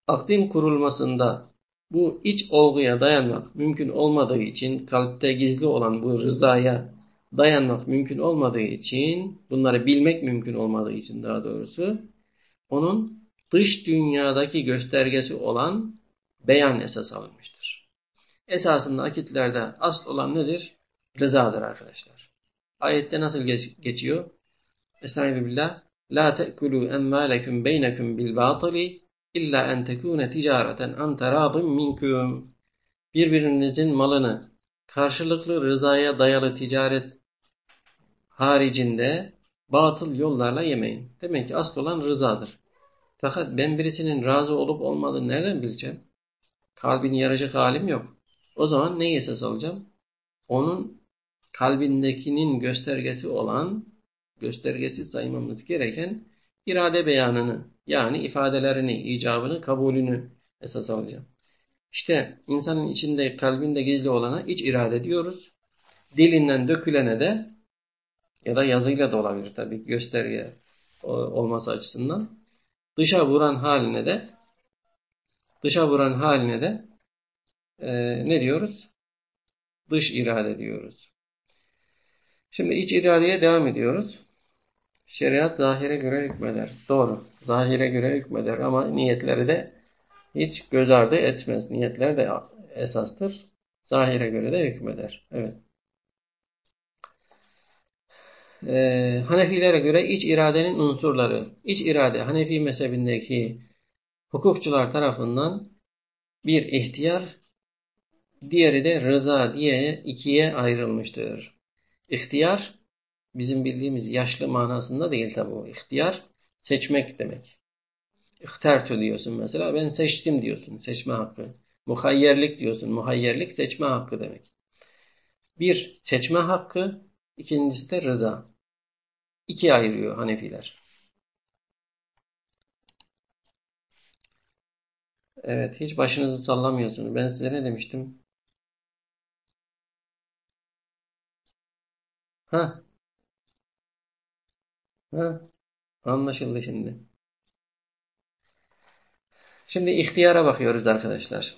akdin kurulmasında bu iç olguya dayanmak mümkün olmadığı için kalpte gizli olan bu rızaya dayanmak mümkün olmadığı için bunları bilmek mümkün olmadığı için daha doğrusu onun dış dünyadaki göstergesi olan beyan esas alınmıştır. Esasında akitlerde asıl olan nedir? Rızadır arkadaşlar. Ayette nasıl geç geçiyor? Estaizu billah. La te'kulu emmâlekum beynekum bil batili illa en tekune ticareten an teradın minkum. Birbirinizin malını karşılıklı rızaya dayalı ticaret haricinde batıl yollarla yemeyin. Demek ki asıl olan rızadır. Fakat ben birisinin razı olup olmadığını nereden bileceğim? Kalbini yaracak halim yok. O zaman neyi esas alacağım? Onun kalbindekinin göstergesi olan, göstergesi saymamız gereken irade beyanını, yani ifadelerini, icabını, kabulünü esas alacağım. İşte insanın içinde, kalbinde gizli olana iç irade diyoruz. Dilinden dökülene de ya da yazıyla da olabilir tabii gösterge olması açısından. Dışa vuran haline de dışa vuran haline de e, ne diyoruz? Dış irade diyoruz. Şimdi iç iradeye devam ediyoruz. Şeriat zahire göre hükmeder. Doğru. Zahire göre hükmeder ama niyetleri de hiç göz ardı etmez. Niyetler de esastır. Zahire göre de hükmeder. Evet. Ee, Hanefilere göre iç iradenin unsurları. İç irade Hanefi mezhebindeki hukukçular tarafından bir ihtiyar, diğeri de rıza diye ikiye ayrılmıştır. İhtiyar bizim bildiğimiz yaşlı manasında değil tabi o. İhtiyar seçmek demek. İhtertü diyorsun mesela. Ben seçtim diyorsun. Seçme hakkı. Muhayyerlik diyorsun. Muhayyerlik seçme hakkı demek. Bir seçme hakkı. ikincisi de rıza. İki ayırıyor Hanefiler. Evet. Hiç başınızı sallamıyorsunuz. Ben size ne demiştim? Ha? Ha? Anlaşıldı şimdi. Şimdi ihtiyara bakıyoruz arkadaşlar.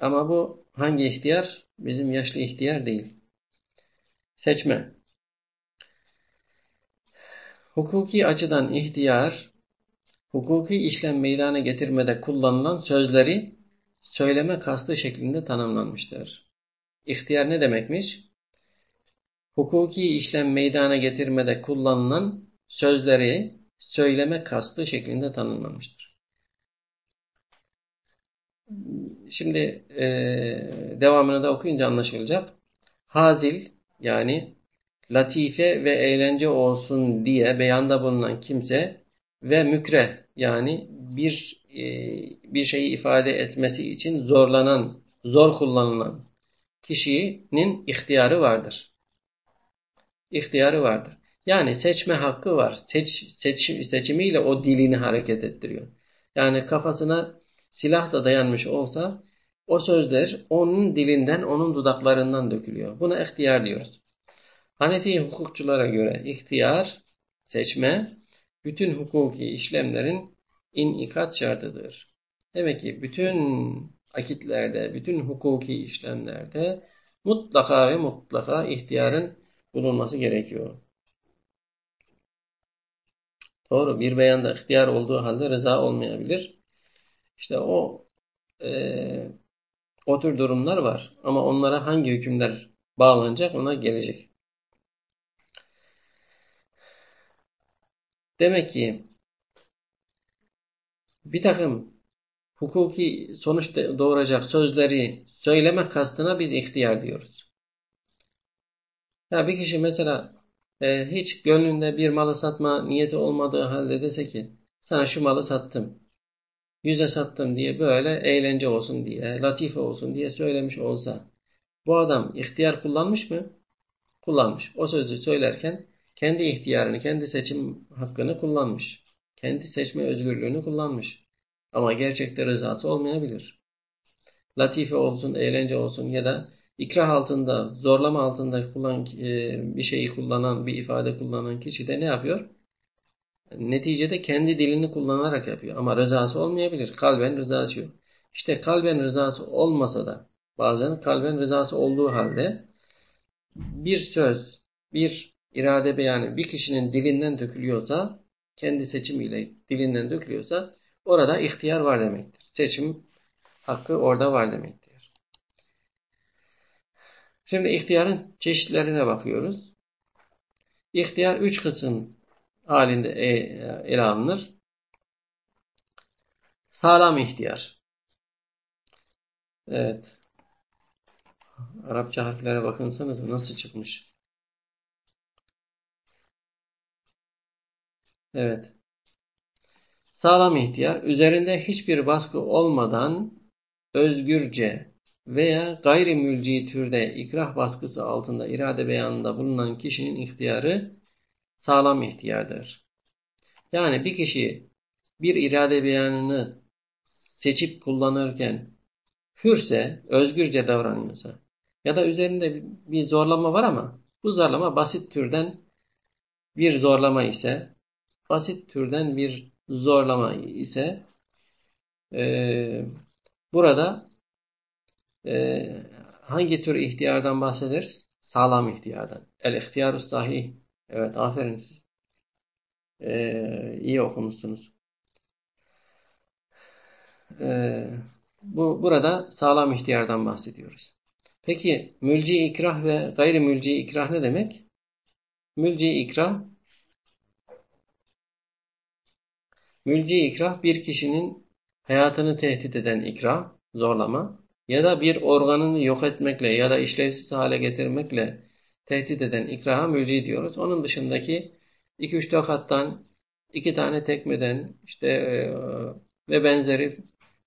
Ama bu hangi ihtiyar? Bizim yaşlı ihtiyar değil. Seçme. Hukuki açıdan ihtiyar, hukuki işlem meydana getirmede kullanılan sözleri söyleme kastı şeklinde tanımlanmıştır. İhtiyar ne demekmiş? Hukuki işlem meydana getirmede kullanılan sözleri söyleme kastı şeklinde tanımlanmıştır. Şimdi e, devamını da okuyunca anlaşılacak. Hazil yani latife ve eğlence olsun diye beyanda bulunan kimse ve mükre yani bir e, bir şeyi ifade etmesi için zorlanan, zor kullanılan kişinin ihtiyarı vardır. İhtiyarı vardır. Yani seçme hakkı var. Seç, seçim, seçimiyle o dilini hareket ettiriyor. Yani kafasına silah da dayanmış olsa o sözler onun dilinden, onun dudaklarından dökülüyor. Buna ihtiyar diyoruz. Hanefi hukukçulara göre ihtiyar, seçme, bütün hukuki işlemlerin inikat şartıdır. Demek ki bütün akitlerde, bütün hukuki işlemlerde mutlaka ve mutlaka ihtiyarın bulunması gerekiyor. Doğru, bir beyanda ihtiyar olduğu halde rıza olmayabilir. İşte o e, o tür durumlar var. Ama onlara hangi hükümler bağlanacak ona gelecek. Demek ki bir takım hukuki sonuç doğuracak sözleri söyleme kastına biz ihtiyar diyoruz. Ya bir kişi mesela e, hiç gönlünde bir malı satma niyeti olmadığı halde dese ki sana şu malı sattım yüze sattım diye böyle eğlence olsun diye, latife olsun diye söylemiş olsa bu adam ihtiyar kullanmış mı? Kullanmış. O sözü söylerken kendi ihtiyarını, kendi seçim hakkını kullanmış. Kendi seçme özgürlüğünü kullanmış. Ama gerçekte rızası olmayabilir. Latife olsun, eğlence olsun ya da ikrah altında, zorlama altında kullan, e, bir şeyi kullanan, bir ifade kullanan kişi de ne yapıyor? neticede kendi dilini kullanarak yapıyor. Ama rızası olmayabilir. Kalben rızası yok. İşte kalben rızası olmasa da bazen kalben rızası olduğu halde bir söz, bir irade beyanı bir kişinin dilinden dökülüyorsa kendi seçimiyle dilinden dökülüyorsa orada ihtiyar var demektir. Seçim hakkı orada var demektir. Şimdi ihtiyarın çeşitlerine bakıyoruz. İhtiyar üç kısım halinde e, ele alınır. Sağlam ihtiyar. Evet. Arapça harflere bakınsanız nasıl çıkmış. Evet. Sağlam ihtiyar, üzerinde hiçbir baskı olmadan özgürce veya gayrimülci türde ikrah baskısı altında irade beyanında bulunan kişinin ihtiyarı sağlam ihtiyardır. Yani bir kişi bir irade beyanını seçip kullanırken hürse, özgürce davranıyorsa ya da üzerinde bir zorlama var ama bu zorlama basit türden bir zorlama ise basit türden bir zorlama ise e, burada e, hangi tür ihtiyardan bahsederiz? Sağlam ihtiyardan. El ihtiyar sahih. Evet aferin siz. E, iyi okumuşsunuz. E, bu Burada sağlam ihtiyardan bahsediyoruz. Peki mülci ikrah ve gayri mülci ikrah ne demek? Mülci ikrah Mülci ikrah bir kişinin hayatını tehdit eden ikrah, zorlama ya da bir organını yok etmekle ya da işlevsiz hale getirmekle tehdit eden ikraha mülci diyoruz. Onun dışındaki 2-3 tokattan, 2 tane tekmeden işte e, ve benzeri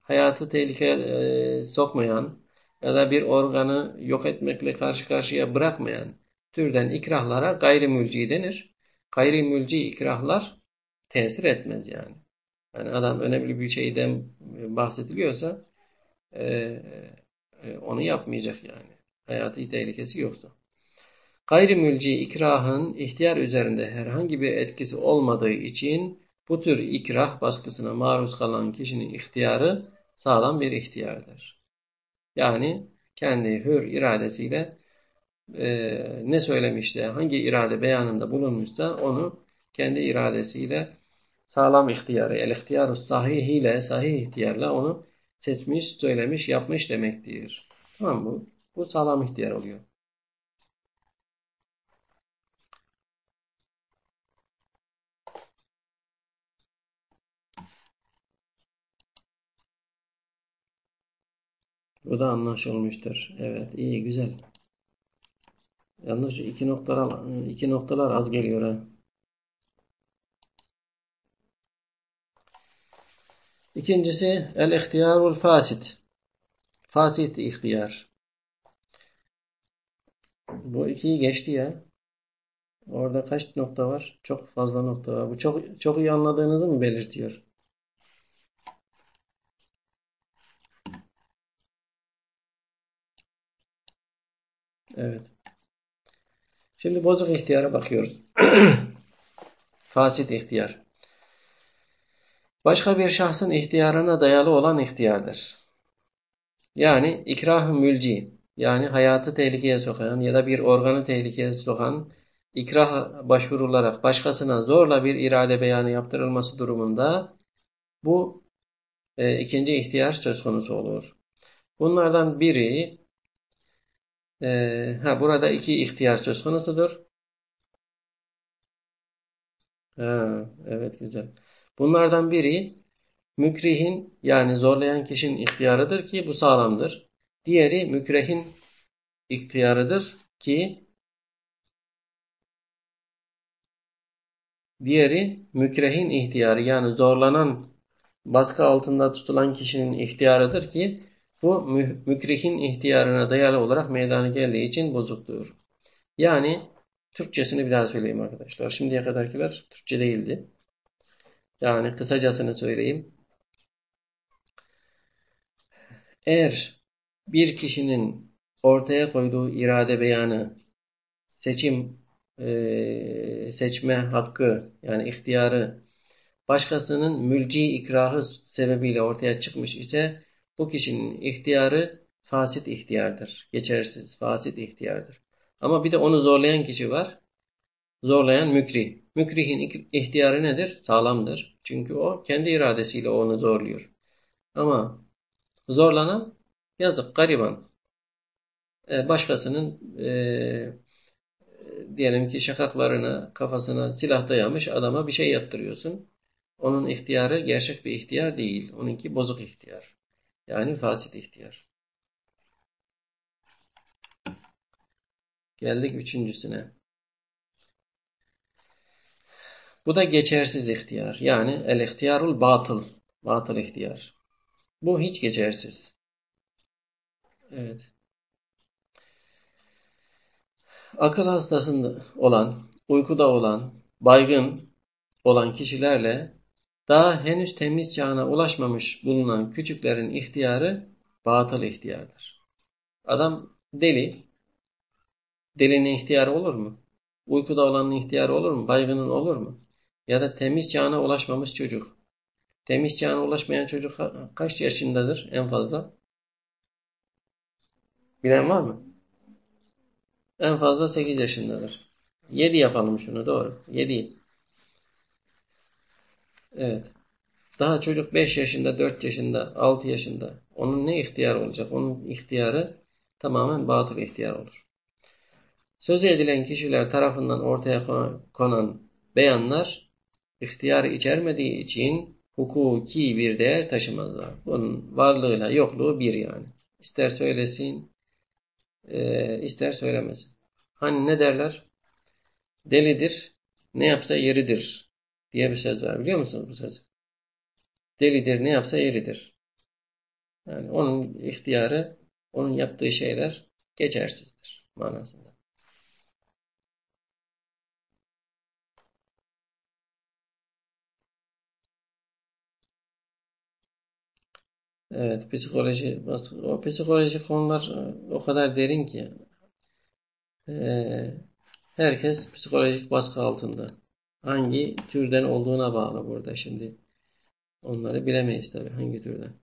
hayatı tehlikeye e, sokmayan ya da bir organı yok etmekle karşı karşıya bırakmayan türden ikrahlara gayrimülci denir. Gayrimülci ikrahlar tesir etmez yani. Yani adam önemli bir şeyden bahsediliyorsa e, e, onu yapmayacak yani. Hayatı tehlikesi yoksa. Gayrimülci ikrahın ihtiyar üzerinde herhangi bir etkisi olmadığı için bu tür ikrah baskısına maruz kalan kişinin ihtiyarı sağlam bir ihtiyardır. Yani kendi hür iradesiyle e, ne söylemişse, hangi irade beyanında bulunmuşsa onu kendi iradesiyle sağlam ihtiyarı, el ihtiyarı sahihiyle, sahih ihtiyarla onu seçmiş, söylemiş, yapmış demektir. Tamam mı? Bu sağlam ihtiyar oluyor. Bu da anlaşılmıştır. Evet, iyi, güzel. Yalnız iki noktalar, iki noktalar az geliyor ha. İkincisi el-ihtiyarul fasit. Fasit ihtiyar. Bu ikiyi geçti ya. Orada kaç nokta var? Çok fazla nokta var. Bu çok çok iyi anladığınızı mı belirtiyor? Evet. Şimdi bozuk ihtiyara bakıyoruz. Fasit ihtiyar. Başka bir şahsın ihtiyarına dayalı olan ihtiyardır. Yani ikrah mülci, yani hayatı tehlikeye sokan ya da bir organı tehlikeye sokan ikrah başvurularak başkasına zorla bir irade beyanı yaptırılması durumunda bu e, ikinci ihtiyar söz konusu olur. Bunlardan biri e, ha burada iki ihtiyar söz konusudur. Ha, evet güzel. Bunlardan biri mükrihin yani zorlayan kişinin ihtiyarıdır ki bu sağlamdır. Diğeri mükrehin ihtiyarıdır ki diğeri mükrehin ihtiyarı yani zorlanan baskı altında tutulan kişinin ihtiyarıdır ki bu mükrihin ihtiyarına dayalı olarak meydana geldiği için bozuktur. Yani Türkçesini bir daha söyleyeyim arkadaşlar. Şimdiye kadarkiler Türkçe değildi. Yani kısacasını söyleyeyim. Eğer bir kişinin ortaya koyduğu irade beyanı seçim e, seçme hakkı yani ihtiyarı başkasının mülci ikrahı sebebiyle ortaya çıkmış ise bu kişinin ihtiyarı fasit ihtiyardır. Geçersiz, fasit ihtiyardır. Ama bir de onu zorlayan kişi var. Zorlayan mükri. Mükrihin ihtiyarı nedir? Sağlamdır. Çünkü o kendi iradesiyle onu zorluyor. Ama zorlanan yazık gariban. E, başkasının e, diyelim ki şakaklarına, kafasına silah dayamış adama bir şey yaptırıyorsun. Onun ihtiyarı gerçek bir ihtiyar değil. Onunki bozuk ihtiyar. Yani fasit ihtiyar. Geldik üçüncüsüne. Bu da geçersiz ihtiyar. Yani el ihtiyarul batıl. Batıl ihtiyar. Bu hiç geçersiz. Evet. Akıl hastasında olan, uykuda olan, baygın olan kişilerle daha henüz temiz çağına ulaşmamış bulunan küçüklerin ihtiyarı batıl ihtiyardır. Adam deli. Delinin ihtiyarı olur mu? Uykuda olanın ihtiyarı olur mu? Baygının olur mu? Ya da temiz çağına ulaşmamış çocuk. Temiz çağına ulaşmayan çocuk kaç yaşındadır en fazla? Bilen var mı? En fazla 8 yaşındadır. 7 yapalım şunu doğru. 7. Evet. Daha çocuk 5 yaşında, 4 yaşında, 6 yaşında. Onun ne ihtiyar olacak? Onun ihtiyarı tamamen batıl ihtiyar olur. Söz edilen kişiler tarafından ortaya konan beyanlar ihtiyarı içermediği için hukuki bir değer taşımazlar. Bunun varlığıyla yokluğu bir yani. İster söylesin, e, ister söylemesin. Hani ne derler? Delidir, ne yapsa yeridir diye bir söz var. Biliyor musunuz bu sözü? Delidir, ne yapsa yeridir. Yani onun ihtiyarı, onun yaptığı şeyler geçersizdir manasında. Evet, psikoloji, o psikolojik konular e, o kadar derin ki ee, herkes psikolojik baskı altında. Hangi türden olduğuna bağlı burada şimdi. Onları bilemeyiz tabii hangi türden.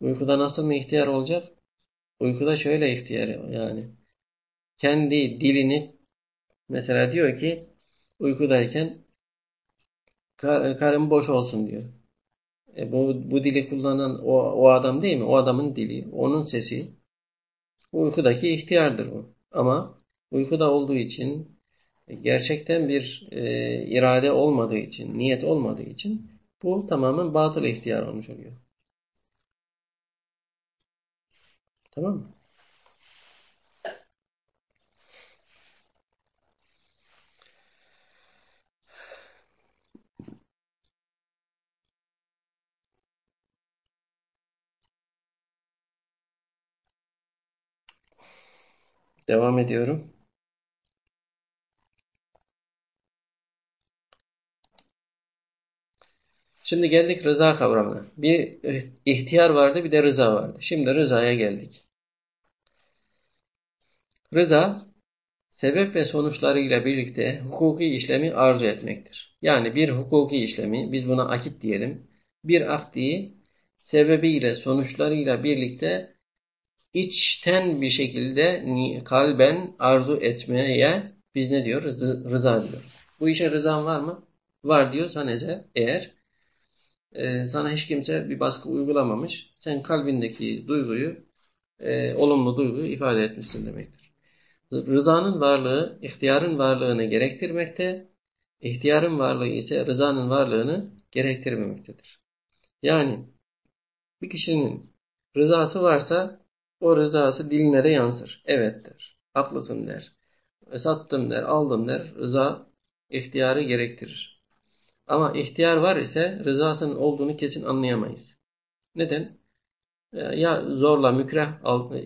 Uykuda nasıl mı ihtiyar olacak? Uykuda şöyle ihtiyar yani. Kendi dilini mesela diyor ki uykudayken karın boş olsun diyor. E bu, bu dili kullanan o, o adam değil mi? O adamın dili, onun sesi. Uykudaki ihtiyardır bu. Ama uykuda olduğu için gerçekten bir e, irade olmadığı için, niyet olmadığı için bu tamamen batıl ihtiyar olmuş oluyor. Tamam mı? Devam ediyorum. Şimdi geldik rıza kavramına. Bir ihtiyar vardı bir de rıza vardı. Şimdi rızaya geldik. Rıza sebep ve sonuçlarıyla birlikte hukuki işlemi arzu etmektir. Yani bir hukuki işlemi biz buna akit diyelim. Bir akdi sebebiyle sonuçlarıyla birlikte içten bir şekilde kalben arzu etmeye biz ne diyoruz? Rıza diyoruz. Bu işe rızan var mı? Var diyorsan eğer e, sana hiç kimse bir baskı uygulamamış. Sen kalbindeki duyguyu, e, olumlu duyguyu ifade etmişsin demektir. Rızanın varlığı, ihtiyarın varlığını gerektirmekte, ihtiyarın varlığı ise rızanın varlığını gerektirmemektedir. Yani bir kişinin rızası varsa o rızası diline de yansır. Evet der. Haklısın der. Sattım der, aldım der. Rıza ihtiyarı gerektirir. Ama ihtiyar var ise rızasının olduğunu kesin anlayamayız. Neden? Ee, ya zorla mükrah,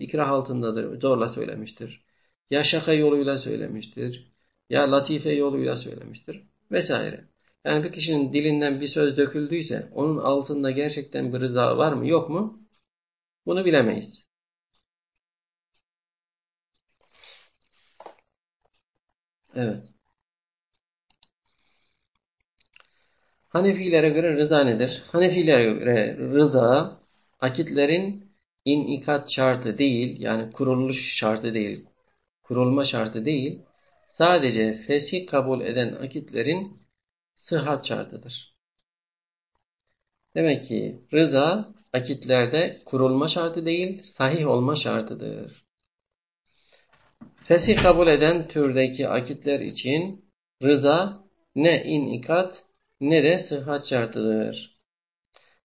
ikrah altındadır, zorla söylemiştir. Ya şaka yoluyla söylemiştir. Ya latife yoluyla söylemiştir. Vesaire. Yani bir kişinin dilinden bir söz döküldüyse onun altında gerçekten bir rıza var mı yok mu? Bunu bilemeyiz. Evet. Hanefilere göre rıza nedir? Hanefilere göre rıza akitlerin inikat şartı değil yani kuruluş şartı değil kurulma şartı değil sadece fesih kabul eden akitlerin sıhhat şartıdır. Demek ki rıza akitlerde kurulma şartı değil sahih olma şartıdır. Fesih kabul eden türdeki akitler için rıza ne inikat ne de sıhhat şartıdır.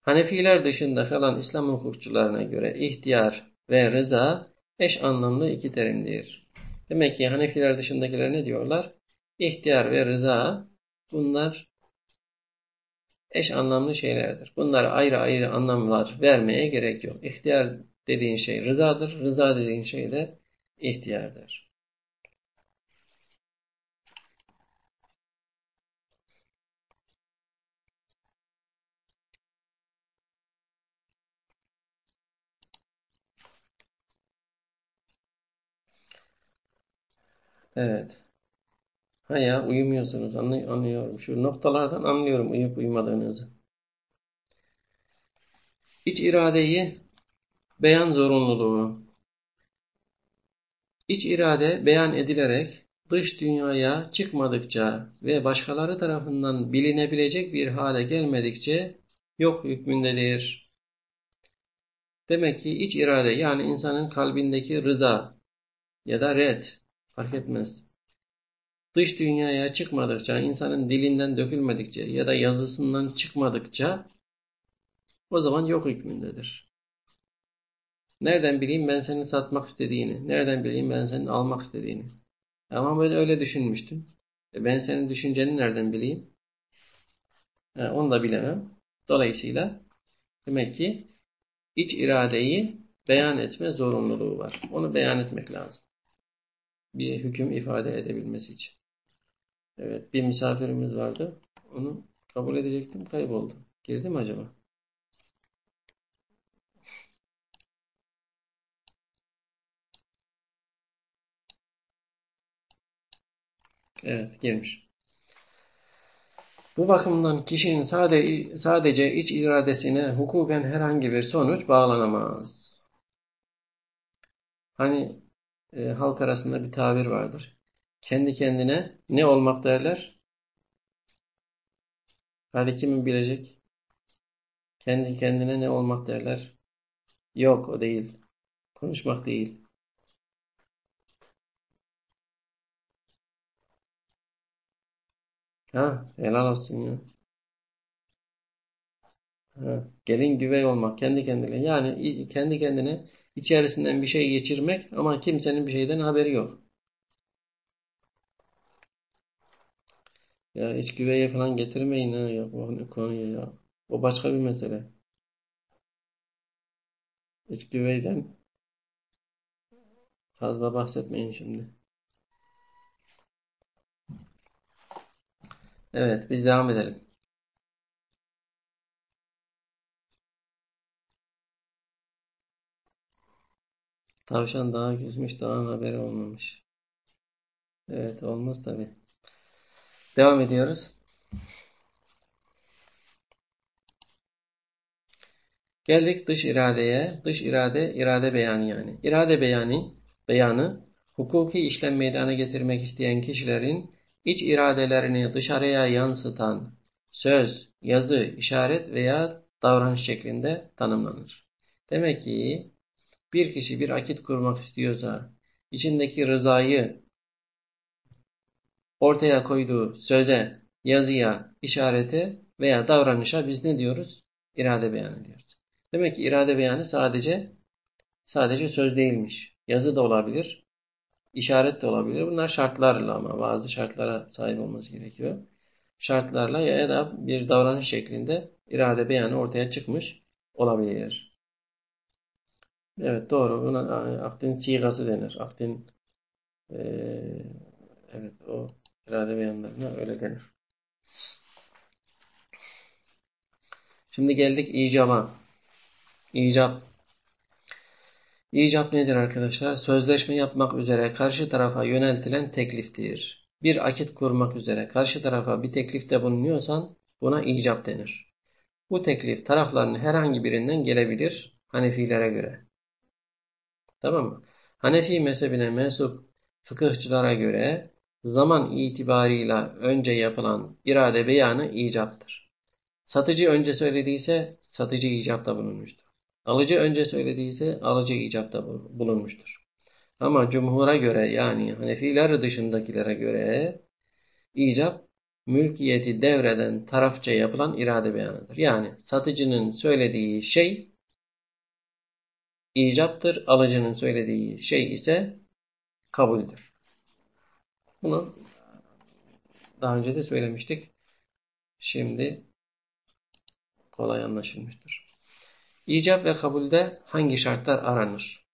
Hanefiler dışında kalan İslam hukukçularına göre ihtiyar ve rıza eş anlamlı iki terimdir. Demek ki Hanefiler dışındakiler ne diyorlar? İhtiyar ve rıza bunlar eş anlamlı şeylerdir. Bunlara ayrı ayrı anlamlar vermeye gerek yok. İhtiyar dediğin şey rızadır. Rıza dediğin şey de ihtiyardır. Evet. Ha ya uyumuyorsunuz. Anlı anlıyorum. Şu noktalardan anlıyorum uyup uyumadığınızı. İç iradeyi beyan zorunluluğu. İç irade beyan edilerek dış dünyaya çıkmadıkça ve başkaları tarafından bilinebilecek bir hale gelmedikçe yok hükmündedir. Demek ki iç irade yani insanın kalbindeki rıza ya da red fark etmez. Dış dünyaya çıkmadıkça, insanın dilinden dökülmedikçe ya da yazısından çıkmadıkça o zaman yok hükmündedir. Nereden bileyim ben senin satmak istediğini? Nereden bileyim ben senin almak istediğini? Ama ben öyle düşünmüştüm. E ben senin düşünceni nereden bileyim? E onu da bilemem. Dolayısıyla demek ki iç iradeyi beyan etme zorunluluğu var. Onu beyan etmek lazım. Bir hüküm ifade edebilmesi için. Evet, bir misafirimiz vardı. Onu kabul edecektim, kayboldu. Girdi mi acaba? Evet, girmiş. Bu bakımdan kişinin sade, sadece iç iradesine hukuken herhangi bir sonuç bağlanamaz. Hani e, halk arasında bir tabir vardır. Kendi kendine ne olmak derler? Hadi kimin bilecek? Kendi kendine ne olmak derler? Yok o değil. Konuşmak değil. Ha, helal olsun ya. Ha, gelin güvey olmak kendi kendine. Yani kendi kendine içerisinden bir şey geçirmek ama kimsenin bir şeyden haberi yok. Ya iç güveye falan getirmeyin ha ya bu konuyu ya. O başka bir mesele. İç güveyden fazla bahsetmeyin şimdi. Evet biz devam edelim. Tavşan daha küsmüş, dağın haberi olmamış. Evet olmaz tabi. Devam ediyoruz. Geldik dış iradeye. Dış irade, irade beyanı yani. İrade beyanı, beyanı hukuki işlem meydana getirmek isteyen kişilerin iç iradelerini dışarıya yansıtan söz, yazı, işaret veya davranış şeklinde tanımlanır. Demek ki bir kişi bir akit kurmak istiyorsa içindeki rızayı ortaya koyduğu söze, yazıya, işarete veya davranışa biz ne diyoruz? İrade beyanı diyoruz. Demek ki irade beyanı sadece sadece söz değilmiş. Yazı da olabilir, işaret de olabilir. Bunlar şartlarla ama bazı şartlara sahip olması gerekiyor. Şartlarla ya da bir davranış şeklinde irade beyanı ortaya çıkmış olabilir. Evet doğru. Buna akdin sigası denir. Akdin e, evet o irade beyanlarına öyle denir. Şimdi geldik icaba. İcap. İcap nedir arkadaşlar? Sözleşme yapmak üzere karşı tarafa yöneltilen tekliftir. Bir akit kurmak üzere karşı tarafa bir teklifte bulunuyorsan buna icap denir. Bu teklif tarafların herhangi birinden gelebilir Hanefilere göre. Tamam mı? Hanefi mezhebine mensup fıkıhçılara göre zaman itibarıyla önce yapılan irade beyanı icaptır. Satıcı önce söylediyse satıcı icapta bulunmuştur. Alıcı önce söylediyse alıcı icapta bulunmuştur. Ama cumhura göre yani Hanefiler dışındakilere göre icap mülkiyeti devreden tarafça yapılan irade beyanıdır. Yani satıcının söylediği şey icaptır. Alıcının söylediği şey ise kabuldür. Bunu Daha önce de söylemiştik. Şimdi kolay anlaşılmıştır. İcap ve kabulde hangi şartlar aranır?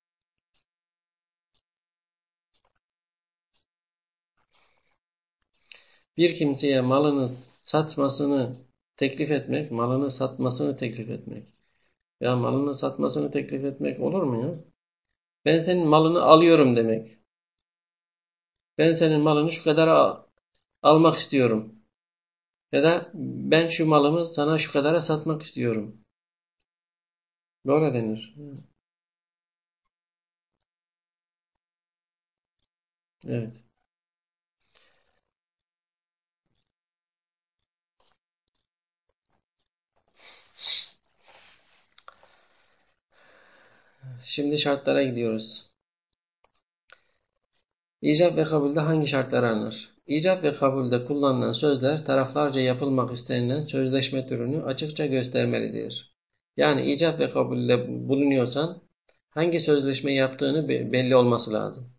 Bir kimseye malını satmasını teklif etmek, malını satmasını teklif etmek. Ya malını satmasını teklif etmek olur mu ya? Ben senin malını alıyorum demek. Ben senin malını şu kadar almak istiyorum. Ya da ben şu malımı sana şu kadara satmak istiyorum. Böyle denir. Evet. Şimdi şartlara gidiyoruz. İcap ve kabulde hangi şartlar aranır? İcap ve kabulde kullanılan sözler taraflarca yapılmak istenilen sözleşme türünü açıkça göstermelidir. Yani icap ve kabulde bulunuyorsan hangi sözleşme yaptığını belli olması lazım.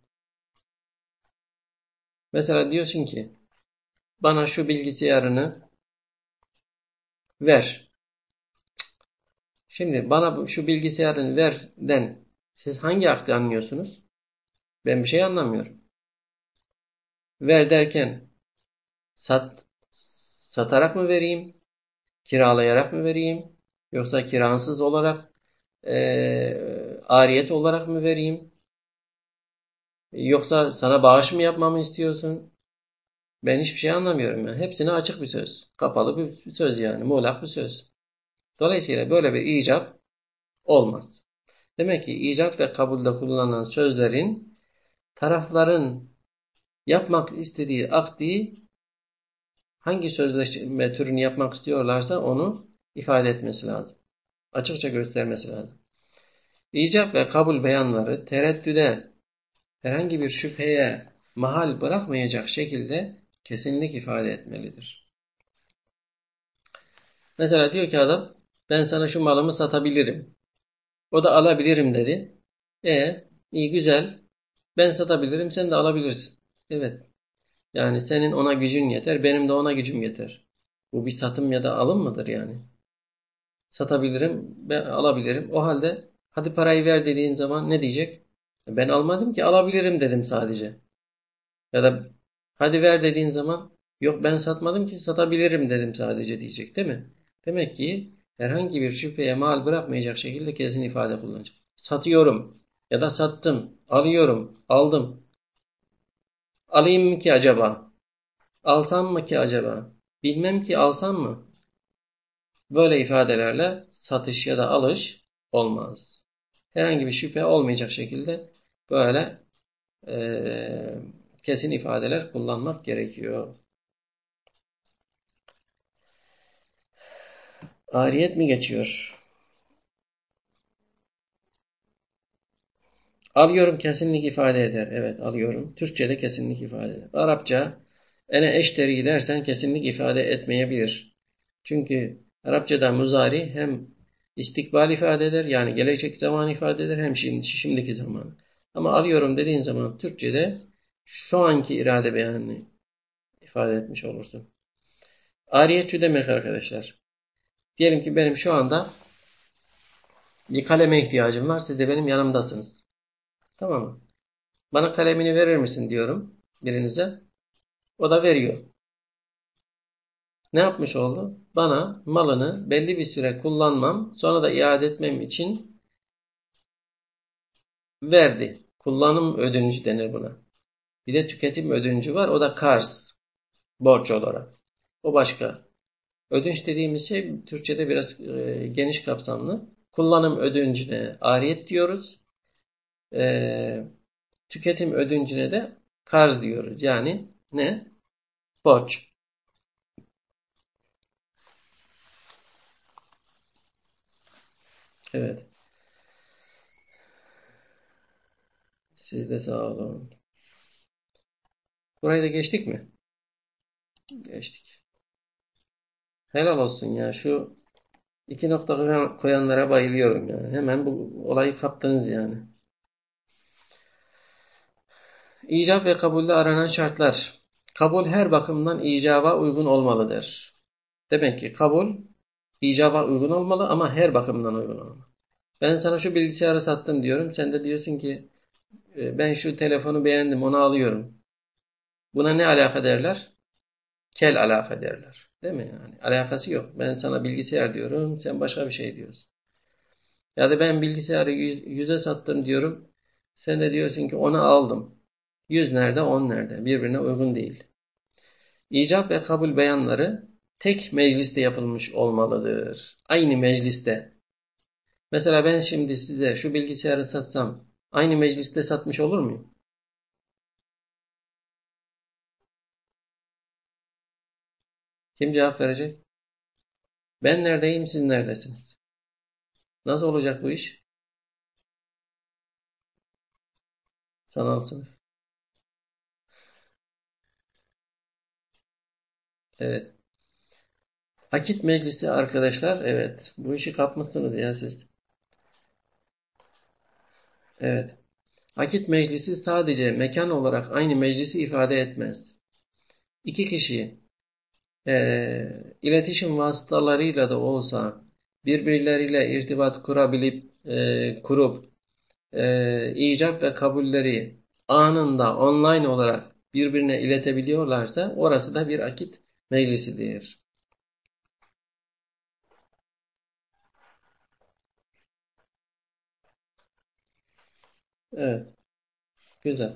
Mesela diyorsun ki bana şu bilgisayarını ver. Şimdi bana şu bilgisayarını verden siz hangi aklı anlıyorsunuz? Ben bir şey anlamıyorum. Ver derken sat, satarak mı vereyim? Kiralayarak mı vereyim? Yoksa kiransız olarak e, ariyet olarak mı vereyim? Yoksa sana bağış mı yapmamı istiyorsun? Ben hiçbir şey anlamıyorum. Yani. Hepsine açık bir söz. Kapalı bir söz yani. Muğlak bir söz. Dolayısıyla böyle bir icap olmaz. Demek ki icap ve kabulde kullanılan sözlerin tarafların yapmak istediği akdi hangi sözleşme türünü yapmak istiyorlarsa onu ifade etmesi lazım. Açıkça göstermesi lazım. İcap ve kabul beyanları tereddüde herhangi bir şüpheye mahal bırakmayacak şekilde kesinlik ifade etmelidir. Mesela diyor ki adam ben sana şu malımı satabilirim. O da alabilirim dedi. E iyi güzel. Ben satabilirim sen de alabilirsin. Evet. Yani senin ona gücün yeter. Benim de ona gücüm yeter. Bu bir satım ya da alım mıdır yani? Satabilirim, ben alabilirim. O halde hadi parayı ver dediğin zaman ne diyecek? Ben almadım ki alabilirim dedim sadece. Ya da hadi ver dediğin zaman yok ben satmadım ki satabilirim dedim sadece diyecek değil mi? Demek ki herhangi bir şüpheye mal bırakmayacak şekilde kesin ifade kullanacak. Satıyorum ya da sattım, alıyorum, aldım. Alayım mı ki acaba? Alsam mı ki acaba? Bilmem ki alsam mı? Böyle ifadelerle satış ya da alış olmaz. Herhangi bir şüphe olmayacak şekilde böyle e, kesin ifadeler kullanmak gerekiyor. Ariyet mi geçiyor? Alıyorum kesinlik ifade eder. Evet alıyorum. Türkçe'de kesinlik ifade eder. Arapça ene eşteri dersen kesinlik ifade etmeyebilir. Çünkü Arapçada muzari hem istikbal ifade eder yani gelecek zaman ifade eder hem şimdi, şimdiki zaman. Ama alıyorum dediğin zaman Türkçe'de şu anki irade beyanını ifade etmiş olursun. Ariyet şu demek arkadaşlar. Diyelim ki benim şu anda bir kaleme ihtiyacım var. Siz de benim yanımdasınız. Tamam mı? Bana kalemini verir misin diyorum birinize. O da veriyor. Ne yapmış oldu? Bana malını belli bir süre kullanmam, sonra da iade etmem için verdi. Kullanım ödünç denir buna. Bir de tüketim ödüncü var. O da kars. Borç olarak. O başka. Ödünç dediğimiz şey Türkçe'de biraz e, geniş kapsamlı. Kullanım ödüncüne ariyet diyoruz. E, tüketim ödüncüne de karz diyoruz. Yani ne? Borç. Evet. Siz de sağ olun. Burayı da geçtik mi? Geçtik. Helal olsun ya. Şu iki nokta koyanlara bayılıyorum ya. Hemen bu olayı kaptınız yani. İcap ve kabulde aranan şartlar. Kabul her bakımdan icaba uygun olmalıdır. Demek ki kabul icaba uygun olmalı ama her bakımdan uygun olmalı. Ben sana şu bilgisayarı sattım diyorum. Sen de diyorsun ki e, ben şu telefonu beğendim onu alıyorum. Buna ne alaka derler? Kel alaka derler. Değil mi? Yani alakası yok. Ben sana bilgisayar diyorum. Sen başka bir şey diyorsun. Ya da ben bilgisayarı yüze sattım diyorum. Sen de diyorsun ki ona aldım. Yüz nerede, on nerede? Birbirine uygun değil. İcap ve kabul beyanları tek mecliste yapılmış olmalıdır. Aynı mecliste. Mesela ben şimdi size şu bilgisayarı satsam aynı mecliste satmış olur muyum? Kim cevap verecek? Ben neredeyim, siz neredesiniz? Nasıl olacak bu iş? Sanal sınıf. Evet. Akit meclisi arkadaşlar. Evet. Bu işi kapmışsınız ya siz. Evet. Akit meclisi sadece mekan olarak aynı meclisi ifade etmez. İki kişi e, iletişim vasıtalarıyla da olsa birbirleriyle irtibat kurabilip e, kurup e, icap ve kabulleri anında online olarak birbirine iletebiliyorlarsa orası da bir akit meclisidir. Evet. Güzel.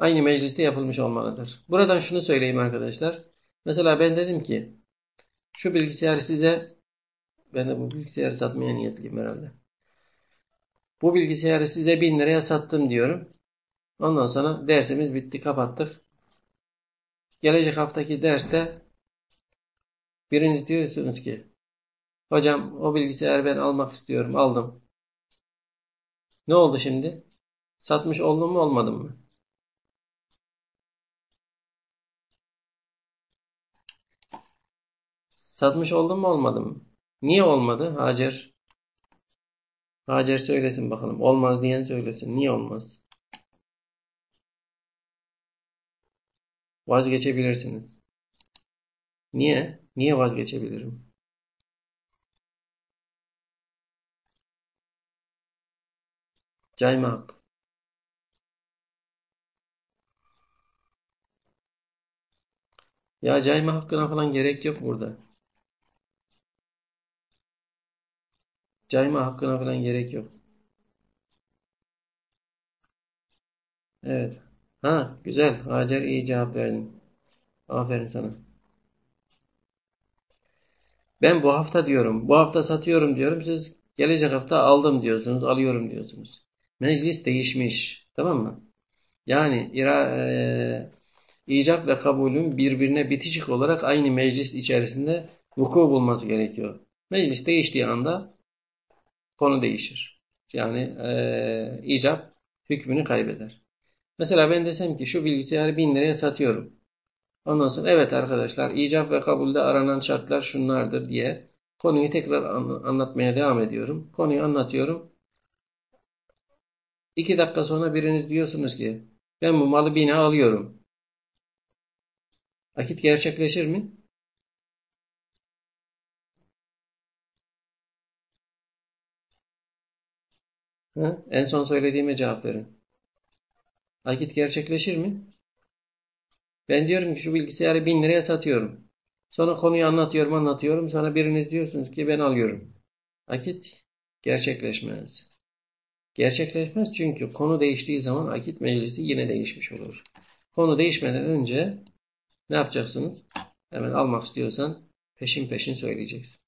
Aynı mecliste yapılmış olmalıdır. Buradan şunu söyleyeyim arkadaşlar. Mesela ben dedim ki şu bilgisayar size ben de bu bilgisayarı satmaya niyetliyim herhalde. Bu bilgisayarı size 1000 liraya sattım diyorum. Ondan sonra dersimiz bitti kapattık. Gelecek haftaki derste biriniz diyorsunuz ki hocam o bilgisayarı ben almak istiyorum aldım. Ne oldu şimdi? Satmış oldum mu olmadım mı? Satmış oldum mu olmadım mı? Niye olmadı Hacer? Hacer söylesin bakalım. Olmaz diyen söylesin. Niye olmaz? Vazgeçebilirsiniz. Niye? Niye vazgeçebilirim? Cayma hakkı. Ya cayma hakkına falan gerek yok burada. Cayma hakkına falan gerek yok. Evet. Ha güzel. Hacer iyi cevap verdin. Aferin sana. Ben bu hafta diyorum. Bu hafta satıyorum diyorum. Siz gelecek hafta aldım diyorsunuz. Alıyorum diyorsunuz. Meclis değişmiş. Tamam mı? Yani ira, e, icap ve kabulün birbirine bitişik olarak aynı meclis içerisinde vuku bulması gerekiyor. Meclis değiştiği anda konu değişir. Yani e, icap hükmünü kaybeder. Mesela ben desem ki şu bilgisayarı bin liraya satıyorum. Ondan sonra evet arkadaşlar icap ve kabulde aranan şartlar şunlardır diye konuyu tekrar anlatmaya devam ediyorum. Konuyu anlatıyorum. İki dakika sonra biriniz diyorsunuz ki ben bu malı bine alıyorum. Akit gerçekleşir mi? Ha? En son söylediğime cevap verin. Akit gerçekleşir mi? Ben diyorum ki şu bilgisayarı bin liraya satıyorum. Sonra konuyu anlatıyorum anlatıyorum. Sonra biriniz diyorsunuz ki ben alıyorum. Akit gerçekleşmez. Gerçekleşmez çünkü konu değiştiği zaman akit meclisi yine değişmiş olur. Konu değişmeden önce ne yapacaksınız? Hemen almak istiyorsan peşin peşin söyleyeceksin.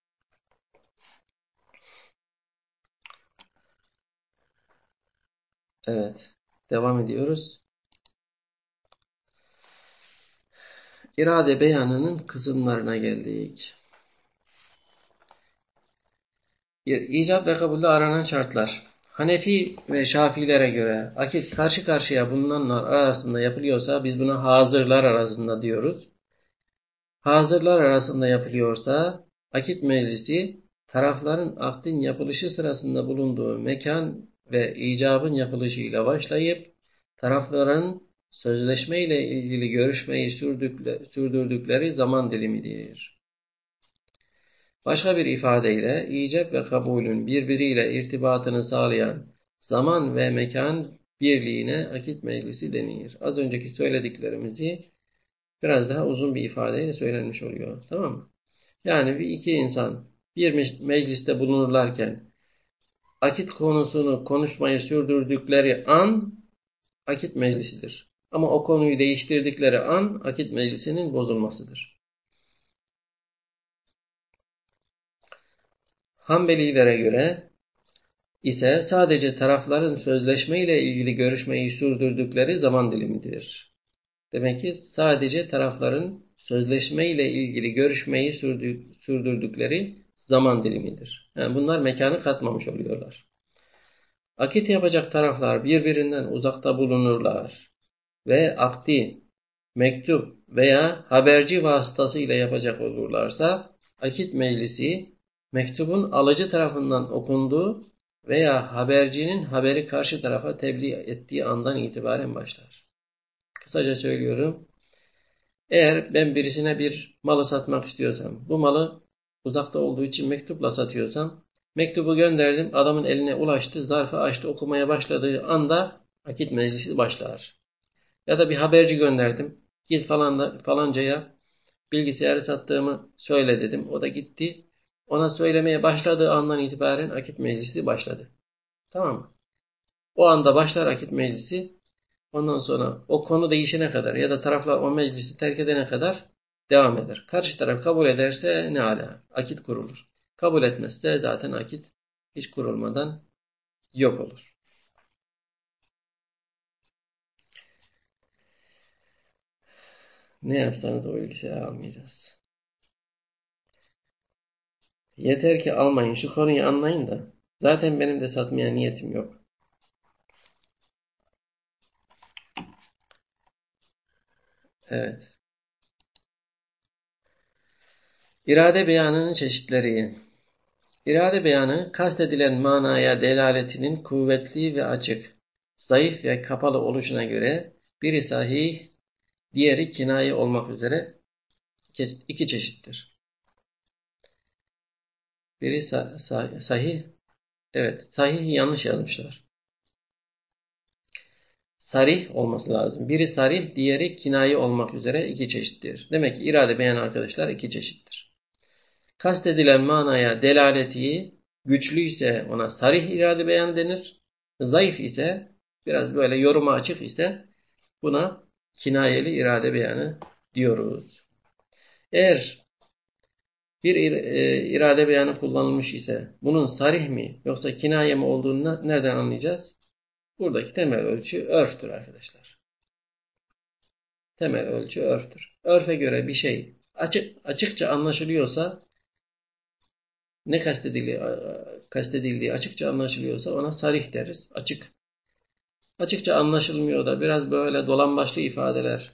Evet. Devam ediyoruz. İrade beyanının kısımlarına geldik. İcap ve kabulde aranan şartlar. Hanefi ve Şafilere göre akit karşı karşıya bulunanlar arasında yapılıyorsa biz buna hazırlar arasında diyoruz. Hazırlar arasında yapılıyorsa akit meclisi tarafların akdin yapılışı sırasında bulunduğu mekan ve icabın yapılışıyla başlayıp tarafların sözleşme ile ilgili görüşmeyi sürdürdükleri zaman dilimidir. Başka bir ifadeyle icap ve kabulün birbiriyle irtibatını sağlayan zaman ve mekan birliğine akit meclisi denir. Az önceki söylediklerimizi biraz daha uzun bir ifadeyle söylenmiş oluyor. Tamam mı? Yani bir iki insan bir mecliste bulunurlarken akit konusunu konuşmayı sürdürdükleri an akit meclisidir. Ama o konuyu değiştirdikleri an akit meclisinin bozulmasıdır. Hanbelilere göre ise sadece tarafların sözleşme ile ilgili görüşmeyi sürdürdükleri zaman dilimidir. Demek ki sadece tarafların sözleşme ile ilgili görüşmeyi sürdürdükleri zaman dilimidir. Yani bunlar mekanı katmamış oluyorlar. Akit yapacak taraflar birbirinden uzakta bulunurlar ve akdi, mektup veya haberci vasıtasıyla yapacak olurlarsa akit meclisi mektubun alıcı tarafından okunduğu veya habercinin haberi karşı tarafa tebliğ ettiği andan itibaren başlar. Kısaca söylüyorum. Eğer ben birisine bir malı satmak istiyorsam, bu malı uzakta olduğu için mektupla satıyorsam, mektubu gönderdim, adamın eline ulaştı, zarfı açtı, okumaya başladığı anda akit meclisi başlar. Ya da bir haberci gönderdim, git falan da, falancaya bilgisayarı sattığımı söyle dedim. O da gitti, ona söylemeye başladığı andan itibaren akit meclisi başladı. Tamam mı? O anda başlar akit meclisi. Ondan sonra o konu değişene kadar ya da taraflar o meclisi terk edene kadar devam eder. Karşı taraf kabul ederse ne ala? Akit kurulur. Kabul etmezse zaten akit hiç kurulmadan yok olur. Ne yapsanız o bilgisayarı almayacağız. Yeter ki almayın. Şu konuyu anlayın da. Zaten benim de satmaya niyetim yok. Evet. İrade beyanının çeşitleri. İrade beyanı kastedilen manaya delaletinin kuvvetli ve açık, zayıf ve kapalı oluşuna göre biri sahih, diğeri kinaye olmak üzere iki çeşittir. Biri sah sahih. Evet. Sahih yanlış yazmışlar. Sarih olması lazım. Biri sarih, diğeri kinayi olmak üzere iki çeşittir. Demek ki irade beyan arkadaşlar iki çeşittir. Kastedilen manaya delaleti güçlüyse ona sarih irade beyan denir. Zayıf ise biraz böyle yoruma açık ise buna kinayeli irade beyanı diyoruz. Eğer bir e, irade beyanı kullanılmış ise bunun sarih mi yoksa kinaye mi olduğunu nereden anlayacağız? Buradaki temel ölçü örftür arkadaşlar. Temel ölçü örftür. Örfe göre bir şey açık, açıkça anlaşılıyorsa ne kastedildiği, kastedildiği açıkça anlaşılıyorsa ona sarih deriz. Açık. Açıkça anlaşılmıyor da biraz böyle dolambaçlı ifadeler,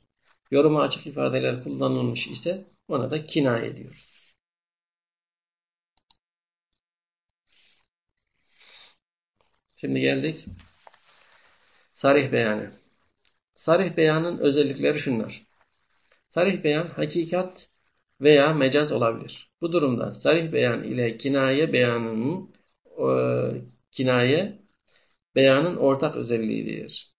yoruma açık ifadeler kullanılmış ise ona da kinaye diyoruz. Şimdi geldik sarih beyanı. Sarih beyanın özellikleri şunlar. Sarih beyan hakikat veya mecaz olabilir. Bu durumda sarih beyan ile kinaye beyanının e, kinaye beyanın ortak özelliğidir.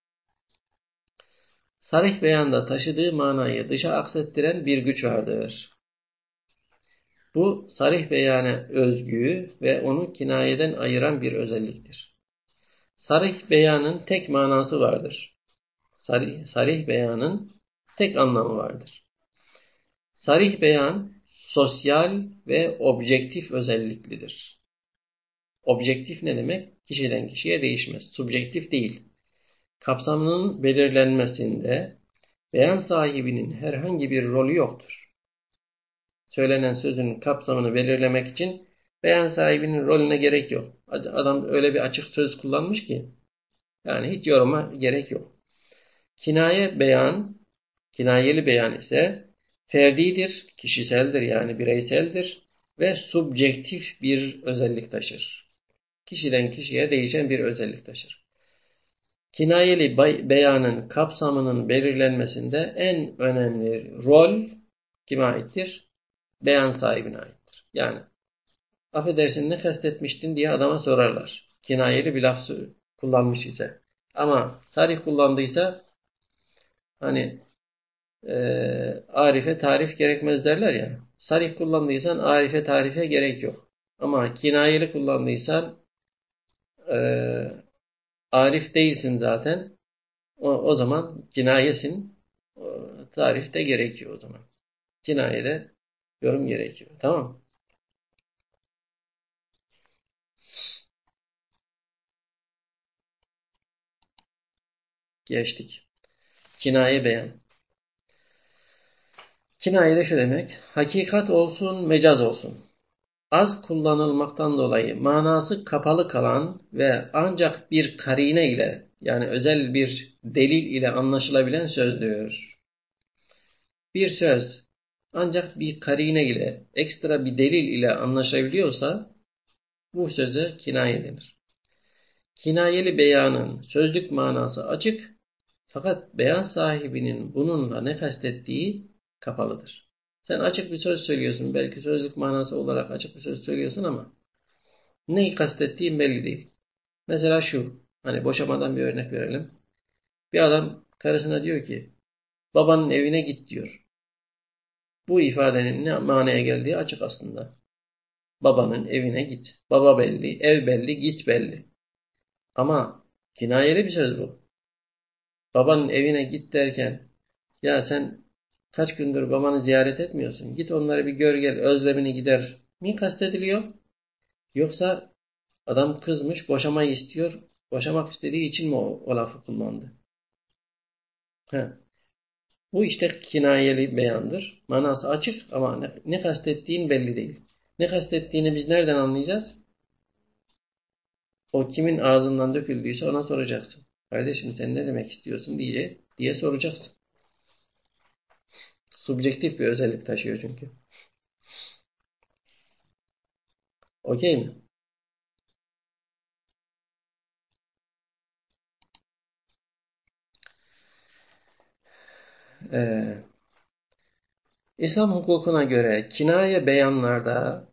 Sarih beyanda taşıdığı manayı dışa aksettiren bir güç vardır. Bu sarih beyana özgü ve onu kinayeden ayıran bir özelliktir. Sarih beyanın tek manası vardır. Sarih, sarih beyanın tek anlamı vardır. Sarih beyan sosyal ve objektif özelliklidir. Objektif ne demek? Kişiden kişiye değişmez. Subjektif değil. Kapsamının belirlenmesinde beyan sahibinin herhangi bir rolü yoktur. Söylenen sözün kapsamını belirlemek için beyan sahibinin rolüne gerek yok. Adam öyle bir açık söz kullanmış ki yani hiç yoruma gerek yok. Kinaye beyan, kinayeli beyan ise ferdidir, kişiseldir yani bireyseldir ve subjektif bir özellik taşır. Kişiden kişiye değişen bir özellik taşır. kinayeli beyanın kapsamının belirlenmesinde en önemli rol kime aittir? Beyan sahibine aittir. Yani affedersin ne kastetmiştin diye adama sorarlar. Kinayeli bir laf kullanmış ise. Ama sarih kullandıysa hani e, arife tarif gerekmez derler ya. Sarih kullandıysan arife tarife gerek yok. Ama kinayeli kullandıysan e, arif değilsin zaten. O, o zaman kinayesin. O, tarif de gerekiyor o zaman. Kinayede yorum gerekiyor. Tamam Geçtik. Kinaye beyan. Kinaye de şu demek. Hakikat olsun, mecaz olsun az kullanılmaktan dolayı manası kapalı kalan ve ancak bir karine ile yani özel bir delil ile anlaşılabilen sözdür. Bir söz ancak bir karine ile ekstra bir delil ile anlaşabiliyorsa bu söze kinaye denir. Kinayeli beyanın sözlük manası açık fakat beyan sahibinin bununla ne kastettiği kapalıdır. Sen açık bir söz söylüyorsun. Belki sözlük manası olarak açık bir söz söylüyorsun ama neyi kastettiğin belli değil. Mesela şu. Hani boşamadan bir örnek verelim. Bir adam karısına diyor ki babanın evine git diyor. Bu ifadenin ne manaya geldiği açık aslında. Babanın evine git. Baba belli, ev belli, git belli. Ama kinayeli bir söz bu. Babanın evine git derken ya sen Kaç gündür babanı ziyaret etmiyorsun. Git onları bir gör gel özlemini gider mi kastediliyor? Yoksa adam kızmış boşamayı istiyor. Boşamak istediği için mi o, o lafı kullandı? He. Bu işte kinayeli beyandır. Manası açık ama ne, ne kastettiğin belli değil. Ne kastettiğini biz nereden anlayacağız? O kimin ağzından döküldüyse ona soracaksın. Kardeşim sen ne demek istiyorsun diye, diye soracaksın. Subjektif bir özellik taşıyor çünkü. Okey mi? Ee, İslam hukukuna göre kinaye beyanlarda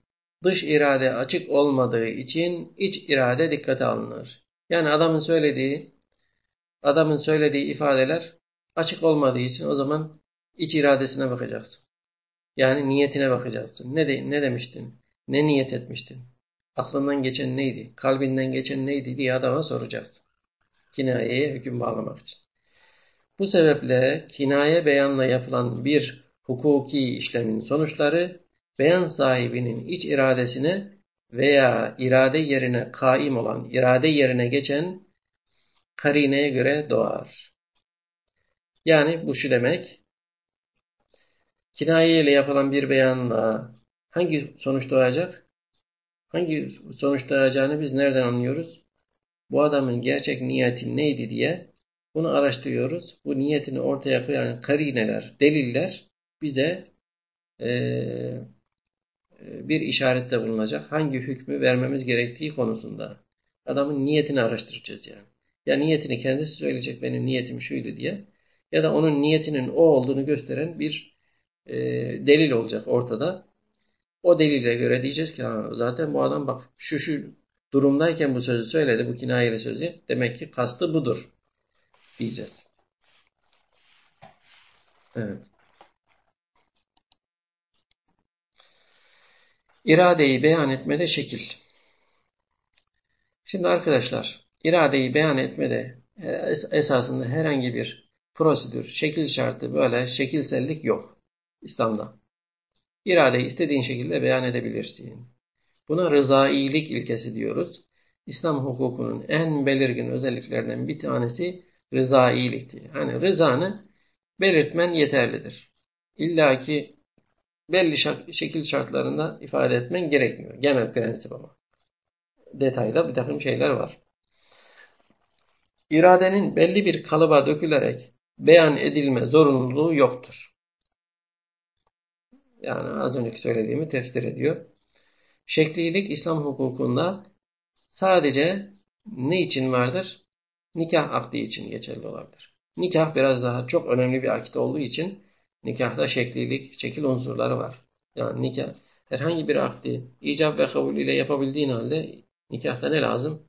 dış irade açık olmadığı için iç irade dikkate alınır. Yani adamın söylediği adamın söylediği ifadeler açık olmadığı için o zaman İç iradesine bakacaksın. Yani niyetine bakacaksın. Ne, de, ne demiştin? Ne niyet etmiştin? Aklından geçen neydi? Kalbinden geçen neydi diye adama soracaksın. Kinayeye hüküm bağlamak için. Bu sebeple kinaye beyanla yapılan bir hukuki işlemin sonuçları beyan sahibinin iç iradesine veya irade yerine kaim olan, irade yerine geçen karineye göre doğar. Yani bu şu demek, Kinaye ile yapılan bir beyanla hangi sonuç doğacak? Hangi sonuç doğacağını biz nereden anlıyoruz? Bu adamın gerçek niyeti neydi diye bunu araştırıyoruz. Bu niyetini ortaya koyan karineler, deliller bize e, bir işarette bulunacak. Hangi hükmü vermemiz gerektiği konusunda. Adamın niyetini araştıracağız yani. Ya niyetini kendisi söyleyecek benim niyetim şuydu diye. Ya da onun niyetinin o olduğunu gösteren bir e, delil olacak ortada. O delile göre diyeceğiz ki zaten bu adam bak şu şu durumdayken bu sözü söyledi. Bu kinayeli sözü. Demek ki kastı budur. Diyeceğiz. Evet. İradeyi beyan etmede şekil. Şimdi arkadaşlar iradeyi beyan etmede e, esasında herhangi bir prosedür, şekil şartı böyle şekilsellik yok. İslam'da. İradeyi istediğin şekilde beyan edebilirsin. Buna rızailik ilkesi diyoruz. İslam hukukunun en belirgin özelliklerinden bir tanesi rızailiktir. Hani rızanı belirtmen yeterlidir. İlla ki belli şekil şartlarında ifade etmen gerekmiyor. Genel prensip ama. Detayda bir takım şeyler var. İradenin belli bir kalıba dökülerek beyan edilme zorunluluğu yoktur. Yani az önceki söylediğimi tefsir ediyor. Şeklilik İslam hukukunda sadece ne için vardır? nikah akdi için geçerli olabilir. Nikah biraz daha çok önemli bir akit olduğu için nikahta şeklilik, şekil unsurları var. Yani nikah herhangi bir akdi icap ve kabul ile yapabildiğin halde nikahta ne lazım?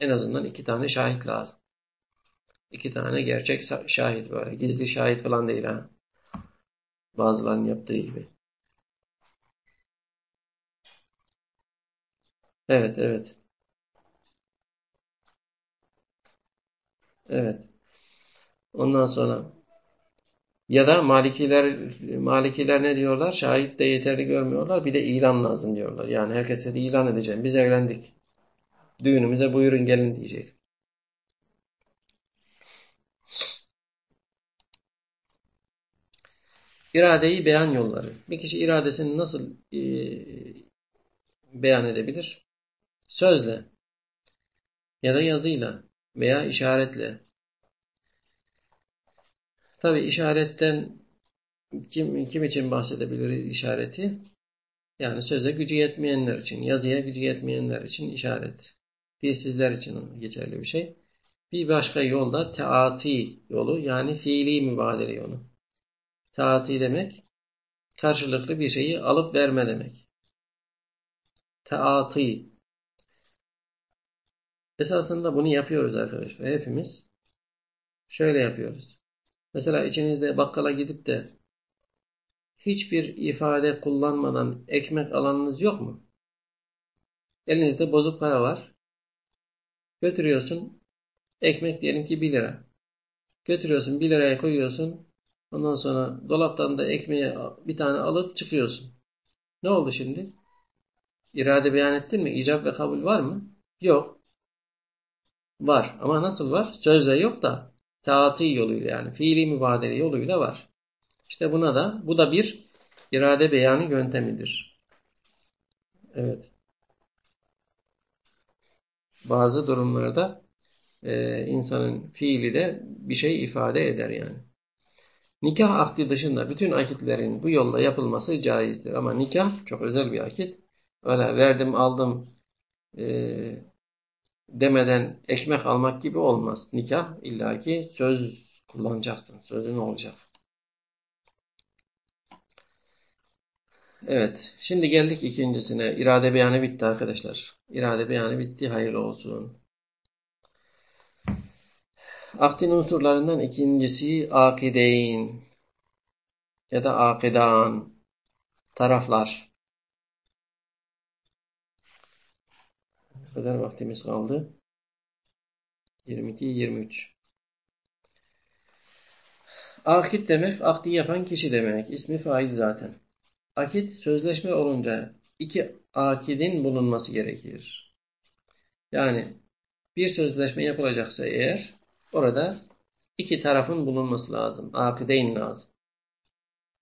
En azından iki tane şahit lazım. İki tane gerçek şahit var. Gizli şahit falan değil ha. Bazılarının yaptığı gibi. Evet, evet. Evet. Ondan sonra ya da Malikiler Malikiler ne diyorlar? Şahit de yeterli görmüyorlar. Bir de ilan lazım diyorlar. Yani herkese de ilan edeceğim. Biz evlendik. Düğünümüze buyurun gelin diyecek. İradeyi beyan yolları. Bir kişi iradesini nasıl e, beyan edebilir? Sözle ya da yazıyla veya işaretle. Tabi işaretten kim, kim için bahsedebiliriz işareti? Yani söze gücü yetmeyenler için, yazıya gücü yetmeyenler için işaret. Dilsizler için geçerli bir şey. Bir başka yol da teati yolu yani fiili mübadele yolu. Teati demek karşılıklı bir şeyi alıp verme demek. Teati. Esasında bunu yapıyoruz arkadaşlar. Hepimiz şöyle yapıyoruz. Mesela içinizde bakkala gidip de hiçbir ifade kullanmadan ekmek alanınız yok mu? Elinizde bozuk para var. Götürüyorsun. Ekmek diyelim ki 1 lira. Götürüyorsun 1 liraya koyuyorsun. Ondan sonra dolaptan da ekmeği bir tane alıp çıkıyorsun. Ne oldu şimdi? İrade beyan ettin mi? İcab ve kabul var mı? Yok. Var. Ama nasıl var? Sözle yok da taati yoluyla yani fiili mübadele yoluyla var. İşte buna da bu da bir irade beyanı yöntemidir. Evet. Bazı durumlarda e, insanın fiili de bir şey ifade eder yani. Nikah akdi dışında bütün akitlerin bu yolla yapılması caizdir. Ama nikah çok özel bir akit. Öyle verdim aldım e, demeden ekmek almak gibi olmaz. Nikah illaki söz kullanacaksın. Sözün olacak. Evet. Şimdi geldik ikincisine. İrade beyanı bitti arkadaşlar. İrade beyanı bitti. Hayırlı olsun. Akdin unsurlarından ikincisi akideyn ya da akidan taraflar. Ne kadar vaktimiz kaldı? 22-23. Akit demek akdi yapan kişi demek. İsmi fail zaten. Akit sözleşme olunca iki akidin bulunması gerekir. Yani bir sözleşme yapılacaksa eğer orada iki tarafın bulunması lazım. Akideyn lazım.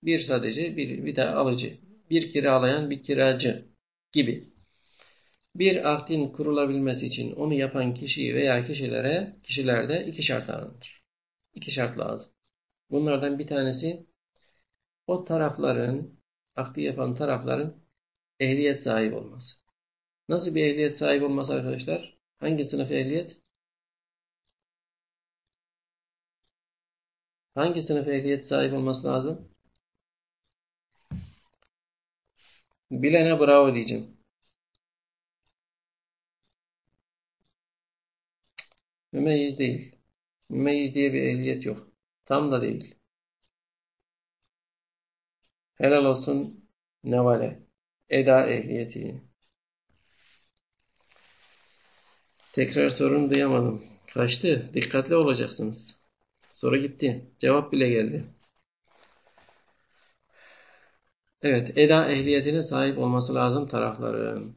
Bir sadece bir, bir de alıcı. Bir kiralayan bir kiracı gibi. Bir akdin kurulabilmesi için onu yapan kişi veya kişilere kişilerde iki şart aranır. İki şart lazım. Bunlardan bir tanesi o tarafların akdi yapan tarafların ehliyet sahibi olması. Nasıl bir ehliyet sahibi olması arkadaşlar? Hangi sınıf ehliyet? Hangi sınıf ehliyet sahibi olması lazım? Bilene bravo diyeceğim. Mümeyyiz değil. Mümeyyiz diye bir ehliyet yok. Tam da değil. Helal olsun nevale. Eda ehliyeti. Tekrar sorun duyamadım. Kaçtı. Dikkatli olacaksınız. Soru gitti. Cevap bile geldi. Evet, eda ehliyetine sahip olması lazım tarafların.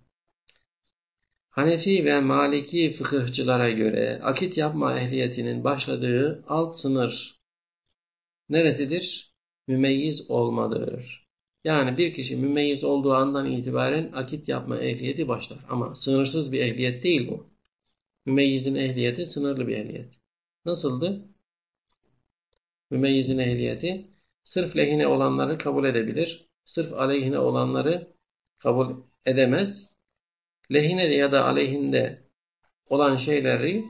Hanefi ve Maliki fıkıhçılara göre akit yapma ehliyetinin başladığı alt sınır neresidir? Mümeyyiz olmadır. Yani bir kişi mümeyyiz olduğu andan itibaren akit yapma ehliyeti başlar. Ama sınırsız bir ehliyet değil bu. Mümeyyizin ehliyeti sınırlı bir ehliyet. Nasıldı? Mümeyyizin ehliyeti sırf lehine olanları kabul edebilir. Sırf aleyhine olanları kabul edemez lehine ya da aleyhinde olan şeyleri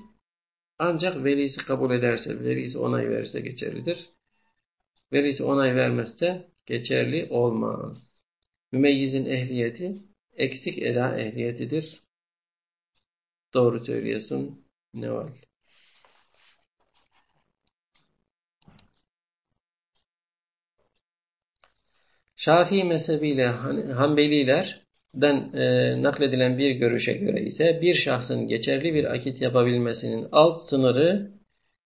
Ancak velisi kabul ederse, velisi onay verirse geçerlidir. Velisi onay vermezse geçerli olmaz. Mümeyyizin ehliyeti eksik eda ehliyetidir. Doğru söylüyorsun Neval. Şafii mezhebiyle Hanbelilerden e, nakledilen bir görüşe göre ise bir şahsın geçerli bir akit yapabilmesinin alt sınırı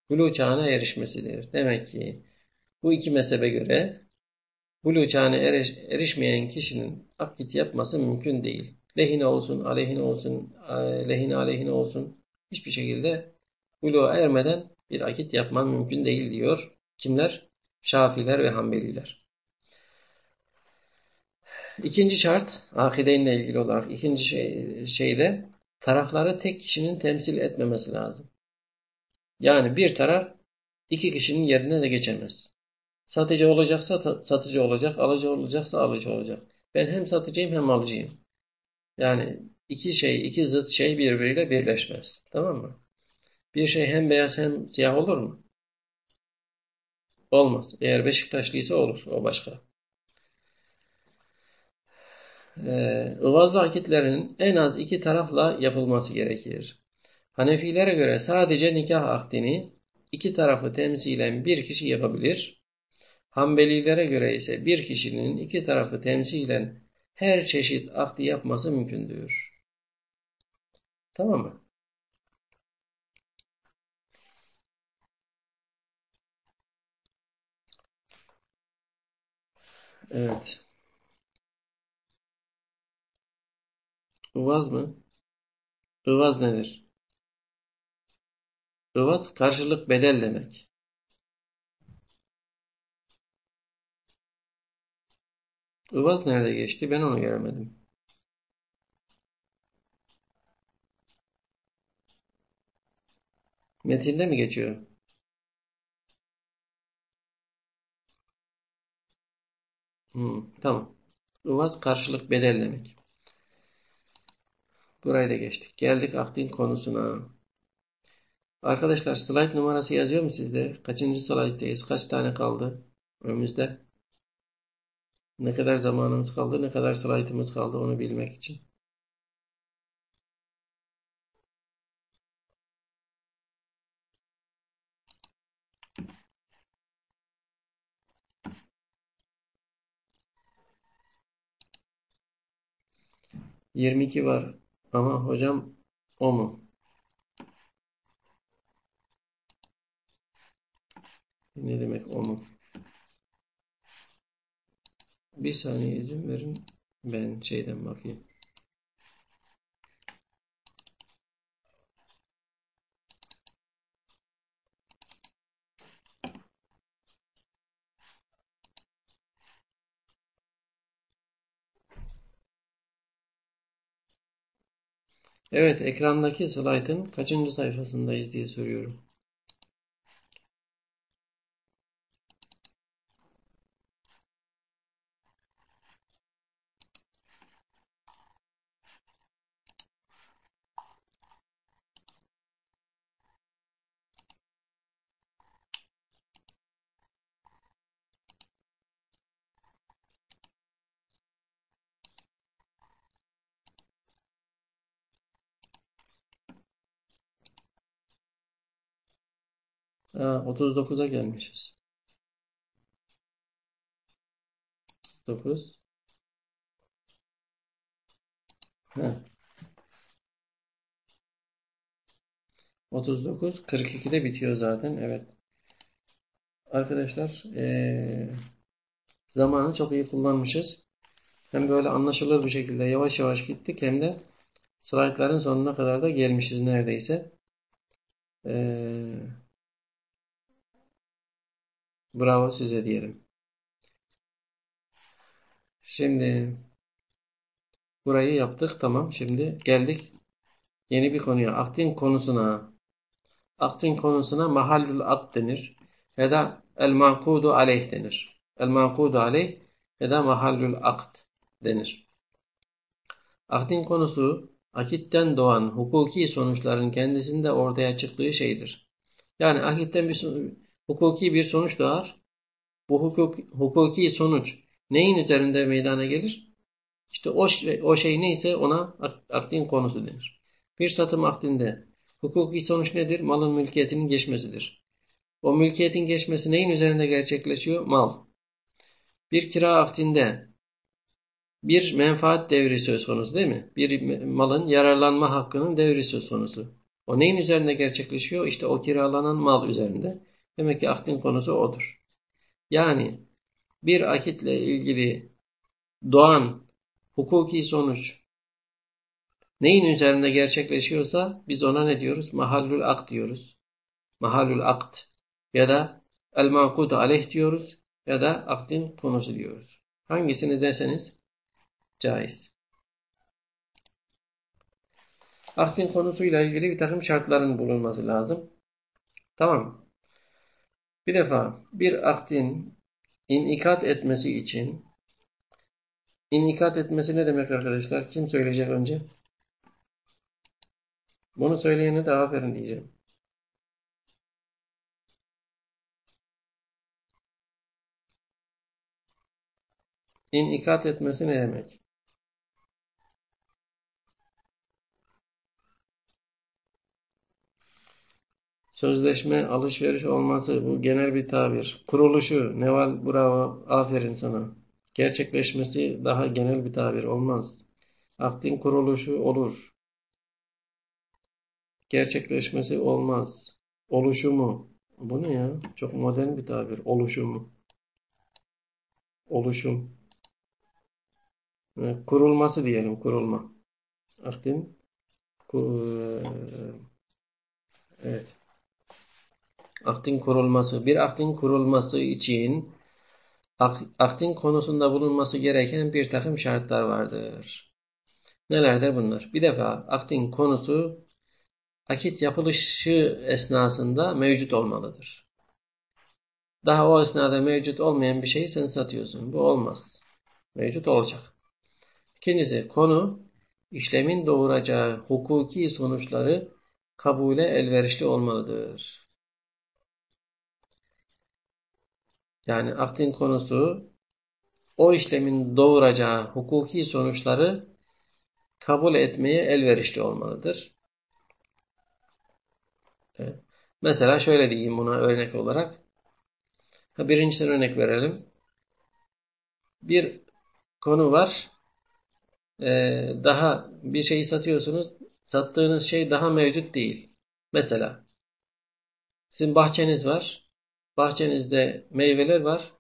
bulu çağına erişmesidir. Demek ki bu iki mezhebe göre bulu çağına eriş, erişmeyen kişinin akit yapması mümkün değil. Lehine olsun, aleyhine olsun, lehine aleyhine olsun hiçbir şekilde buluğa ermeden bir akit yapman mümkün değil diyor. Kimler? Şafiler ve Hanbeliler. İkinci şart, akideyle ilgili olarak ikinci şey, şeyde tarafları tek kişinin temsil etmemesi lazım. Yani bir taraf iki kişinin yerine de geçemez. Satıcı olacaksa satıcı olacak, alıcı olacaksa alıcı olacak. Ben hem satıcıyım hem alıcıyım. Yani iki şey, iki zıt şey birbiriyle birleşmez. Tamam mı? Bir şey hem beyaz hem siyah olur mu? Olmaz. Eğer Beşiktaşlıysa olur. O başka. Ee, ıvazlı akitlerinin en az iki tarafla yapılması gerekir. Hanefilere göre sadece nikah akdini iki tarafı temsilen bir kişi yapabilir. Hanbelilere göre ise bir kişinin iki tarafı temsilen her çeşit akdi yapması mümkündür. Tamam mı? Evet. Ivaz mı? Ivaz nedir? Ivaz karşılık bedel demek. Ivaz nerede geçti? Ben onu göremedim. Metinde mi geçiyor? Hmm, tamam. Ivaz karşılık bedel demek. Burayı da geçtik. Geldik akdin konusuna. Arkadaşlar slide numarası yazıyor mu sizde? Kaçıncı slide'deyiz? Kaç tane kaldı önümüzde? Ne kadar zamanımız kaldı, ne kadar slaytımız kaldı onu bilmek için. Yirmi iki var. Ama hocam o mu? Ne demek o mu? Bir saniye izin verin. Ben şeyden bakayım. Evet, ekrandaki slaytın kaçıncı sayfasındayız diye soruyorum. 39'a gelmişiz. 9 Heh. 39 42'de bitiyor zaten. Evet. Arkadaşlar ee, zamanı çok iyi kullanmışız. Hem böyle anlaşılır bir şekilde yavaş yavaş gittik hem de slaytların sonuna kadar da gelmişiz neredeyse. Eee Bravo size diyelim. Şimdi burayı yaptık. Tamam. Şimdi geldik yeni bir konuya. Akdin konusuna. Akdin konusuna mahallül ad denir. Ya da el mankudu aleyh denir. El mankudu aleyh ya da mahallül akd denir. Akdin konusu akitten doğan hukuki sonuçların kendisinde ortaya çıktığı şeydir. Yani akitten bir hukuki bir sonuç doğar. Bu hukuk, hukuki sonuç neyin üzerinde meydana gelir? İşte o, şey, o şey neyse ona akdin konusu denir. Bir satım akdinde hukuki sonuç nedir? Malın mülkiyetinin geçmesidir. O mülkiyetin geçmesi neyin üzerinde gerçekleşiyor? Mal. Bir kira akdinde bir menfaat devri söz konusu değil mi? Bir malın yararlanma hakkının devri söz konusu. O neyin üzerinde gerçekleşiyor? İşte o kiralanan mal üzerinde. Demek ki akdin konusu odur. Yani bir akitle ilgili doğan hukuki sonuç neyin üzerinde gerçekleşiyorsa biz ona ne diyoruz? Mahallül akt diyoruz. Mahallül akt ya da el makudu aleyh diyoruz ya da akdin konusu diyoruz. Hangisini deseniz caiz. Akdin konusuyla ilgili bir takım şartların bulunması lazım. Tamam Bir defa bir akdin inikat etmesi için inikat etmesi ne demek arkadaşlar? Kim söyleyecek önce? Bunu söyleyene de aferin diyeceğim. İnikat etmesi ne demek? Sözleşme, alışveriş olması bu genel bir tabir. Kuruluşu, Neval bravo, aferin sana. Gerçekleşmesi daha genel bir tabir olmaz. Akdin kuruluşu olur. Gerçekleşmesi olmaz. Oluşumu. Bu ne ya? Çok modern bir tabir. Oluşumu. Oluşum. Kurulması diyelim. Kurulma. Akdin evet. Akdin kurulması. Bir akdin kurulması için akdin konusunda bulunması gereken bir takım şartlar vardır. Nelerdir bunlar? Bir defa akdin konusu akit yapılışı esnasında mevcut olmalıdır. Daha o esnada mevcut olmayan bir şeyi sen satıyorsun. Bu olmaz. Mevcut olacak. İkincisi konu işlemin doğuracağı hukuki sonuçları kabule elverişli olmalıdır. Yani akdin konusu o işlemin doğuracağı hukuki sonuçları kabul etmeye elverişli olmalıdır. Evet. Mesela şöyle diyeyim buna örnek olarak. Birincisi örnek verelim. Bir konu var. Ee, daha bir şeyi satıyorsunuz. Sattığınız şey daha mevcut değil. Mesela sizin bahçeniz var. Bahçenizde meyveler var.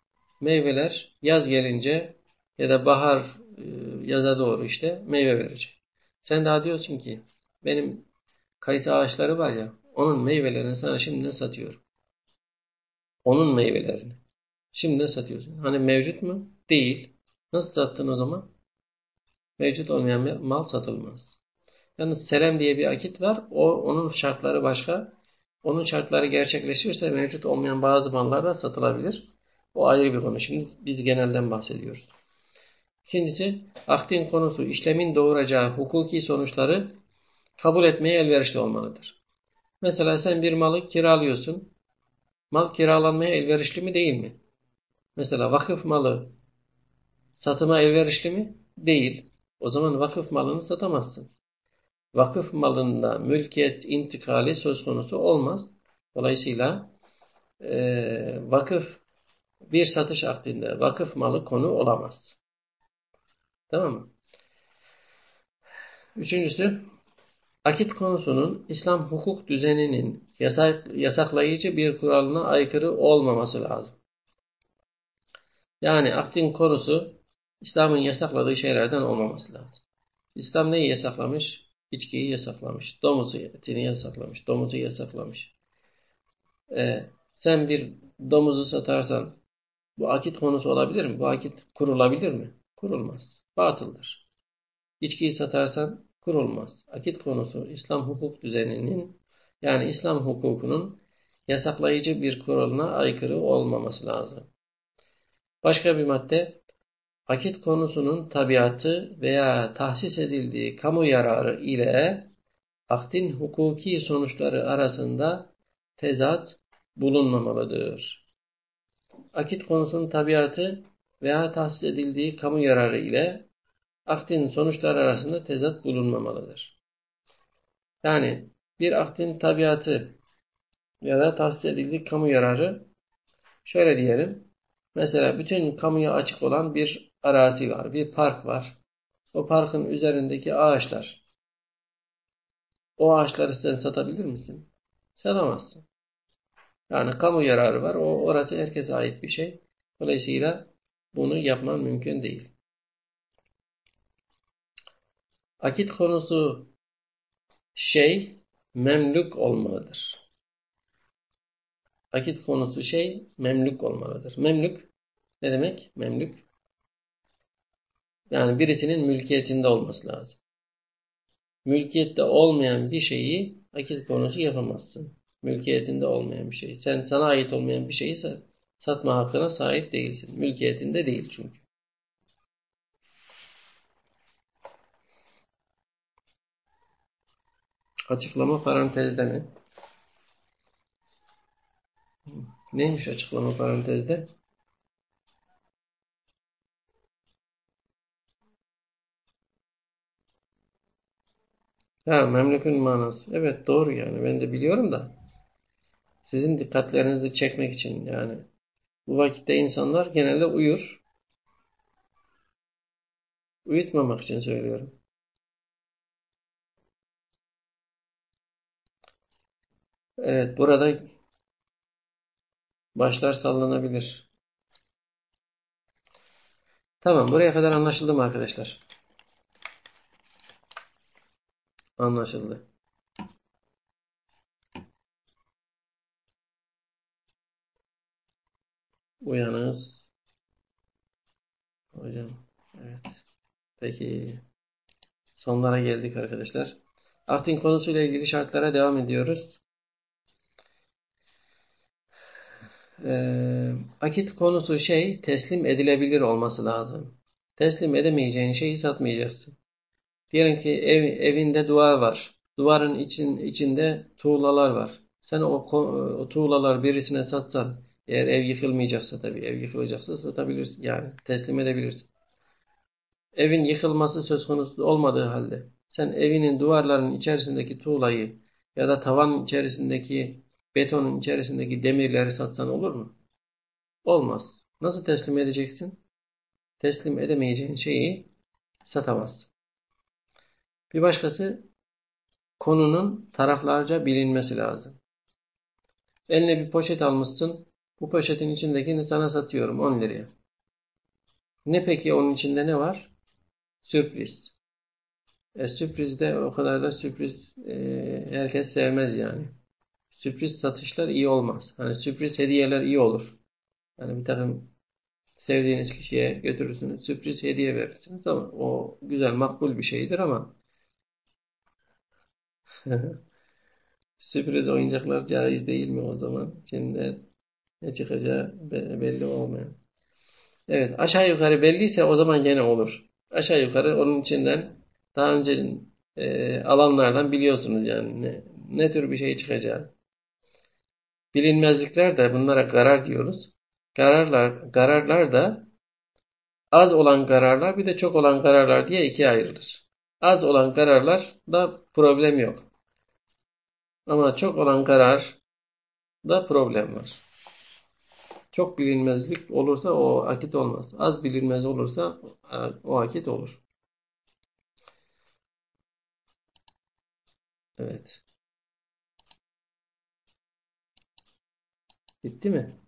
Meyveler yaz gelince ya da bahar e, yaza doğru işte meyve verecek. Sen daha diyorsun ki benim kayısı ağaçları var ya onun meyvelerini sana şimdiden satıyorum. Onun meyvelerini. Şimdiden satıyorsun. Hani mevcut mu? Değil. Nasıl sattın o zaman? Mevcut olmayan mal satılmaz. Yalnız Selem diye bir akit var. O onun şartları başka. Onun şartları gerçekleşirse mevcut olmayan bazı mallar da satılabilir. O ayrı bir konu. Şimdi biz genelden bahsediyoruz. İkincisi akdin konusu işlemin doğuracağı hukuki sonuçları kabul etmeye elverişli olmalıdır. Mesela sen bir malı kiralıyorsun. Mal kiralanmaya elverişli mi değil mi? Mesela vakıf malı satıma elverişli mi? Değil. O zaman vakıf malını satamazsın vakıf malında mülkiyet intikali söz konusu olmaz. Dolayısıyla e, vakıf bir satış akdinde vakıf malı konu olamaz. Tamam mı? Üçüncüsü, akit konusunun İslam hukuk düzeninin yasak, yasaklayıcı bir kuralına aykırı olmaması lazım. Yani akdin konusu İslam'ın yasakladığı şeylerden olmaması lazım. İslam neyi yasaklamış? İçkiyi yasaklamış. Domuzu etini yasaklamış. Domuzu yasaklamış. Ee, sen bir domuzu satarsan bu akit konusu olabilir mi? Bu akit kurulabilir mi? Kurulmaz. Batıldır. İçkiyi satarsan kurulmaz. Akit konusu İslam hukuk düzeninin yani İslam hukukunun yasaklayıcı bir kuralına aykırı olmaması lazım. Başka bir madde akit konusunun tabiatı veya tahsis edildiği kamu yararı ile akdin hukuki sonuçları arasında tezat bulunmamalıdır. Akit konusunun tabiatı veya tahsis edildiği kamu yararı ile akdin sonuçları arasında tezat bulunmamalıdır. Yani bir akdin tabiatı ya da tahsis edildiği kamu yararı şöyle diyelim. Mesela bütün kamuya açık olan bir arazi var, bir park var. O parkın üzerindeki ağaçlar. O ağaçları sen satabilir misin? Satamazsın. Yani kamu yararı var. O orası herkese ait bir şey. Dolayısıyla bunu yapman mümkün değil. Akit konusu şey memlük olmalıdır. Akit konusu şey memlük olmalıdır. Memlük ne demek? Memlük. Yani birisinin mülkiyetinde olması lazım. Mülkiyette olmayan bir şeyi akit konusu yapamazsın. Mülkiyetinde olmayan bir şey. Sen sana ait olmayan bir şeyi satma hakkına sahip değilsin. Mülkiyetinde değil çünkü. Açıklama parantezde mi? Neymiş açıklama parantezde? Ha, memlükün manası. Evet doğru yani. Ben de biliyorum da. Sizin dikkatlerinizi çekmek için yani. Bu vakitte insanlar genelde uyur. Uyutmamak için söylüyorum. Evet burada başlar sallanabilir. Tamam buraya kadar anlaşıldı mı arkadaşlar? Anlaşıldı. Uyanız. Hocam. Evet. Peki. Sonlara geldik arkadaşlar. Aktin konusuyla ilgili şartlara devam ediyoruz. Ee, akit konusu şey teslim edilebilir olması lazım. Teslim edemeyeceğin şeyi satmayacaksın. Diyelim ki ev, evinde duvar var. Duvarın için, içinde tuğlalar var. Sen o, o tuğlalar birisine satsan, eğer ev yıkılmayacaksa tabii, ev yıkılacaksa satabilirsin. Yani teslim edebilirsin. Evin yıkılması söz konusu olmadığı halde, sen evinin duvarlarının içerisindeki tuğlayı ya da tavan içerisindeki betonun içerisindeki demirleri satsan olur mu? Olmaz. Nasıl teslim edeceksin? Teslim edemeyeceğin şeyi satamazsın. Bir başkası konunun taraflarca bilinmesi lazım. Eline bir poşet almışsın. Bu poşetin içindekini sana satıyorum 10 liraya. Ne peki onun içinde ne var? Sürpriz. E, sürprizde o kadar da sürpriz e, herkes sevmez yani. Sürpriz satışlar iyi olmaz. Hani sürpriz hediyeler iyi olur. Yani bir takım sevdiğiniz kişiye götürürsünüz. Sürpriz hediye verirsiniz ama o güzel makbul bir şeydir ama Sürpriz oyuncaklar caiz değil mi o zaman? İçinde ne çıkacağı belli olmayan. Evet aşağı yukarı belliyse o zaman gene olur. Aşağı yukarı onun içinden daha önce e, alanlardan biliyorsunuz yani ne, ne tür bir şey çıkacağı. Bilinmezlikler de bunlara karar diyoruz. Kararlar, kararlar da az olan kararlar bir de çok olan kararlar diye ikiye ayrılır. Az olan kararlar da problem yok. Ama çok olan karar da problem var. Çok bilinmezlik olursa o akit olmaz. Az bilinmez olursa e, o akit olur. Evet. Bitti mi?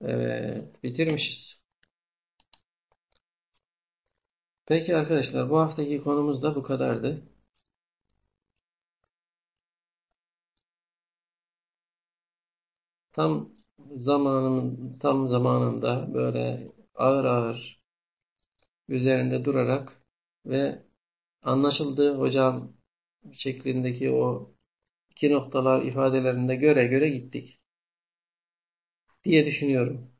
Evet, bitirmişiz. Peki arkadaşlar bu haftaki konumuz da bu kadardı. Tam zamanın tam zamanında böyle ağır ağır üzerinde durarak ve anlaşıldığı hocam şeklindeki o iki noktalar ifadelerinde göre göre gittik. diye düşünüyorum.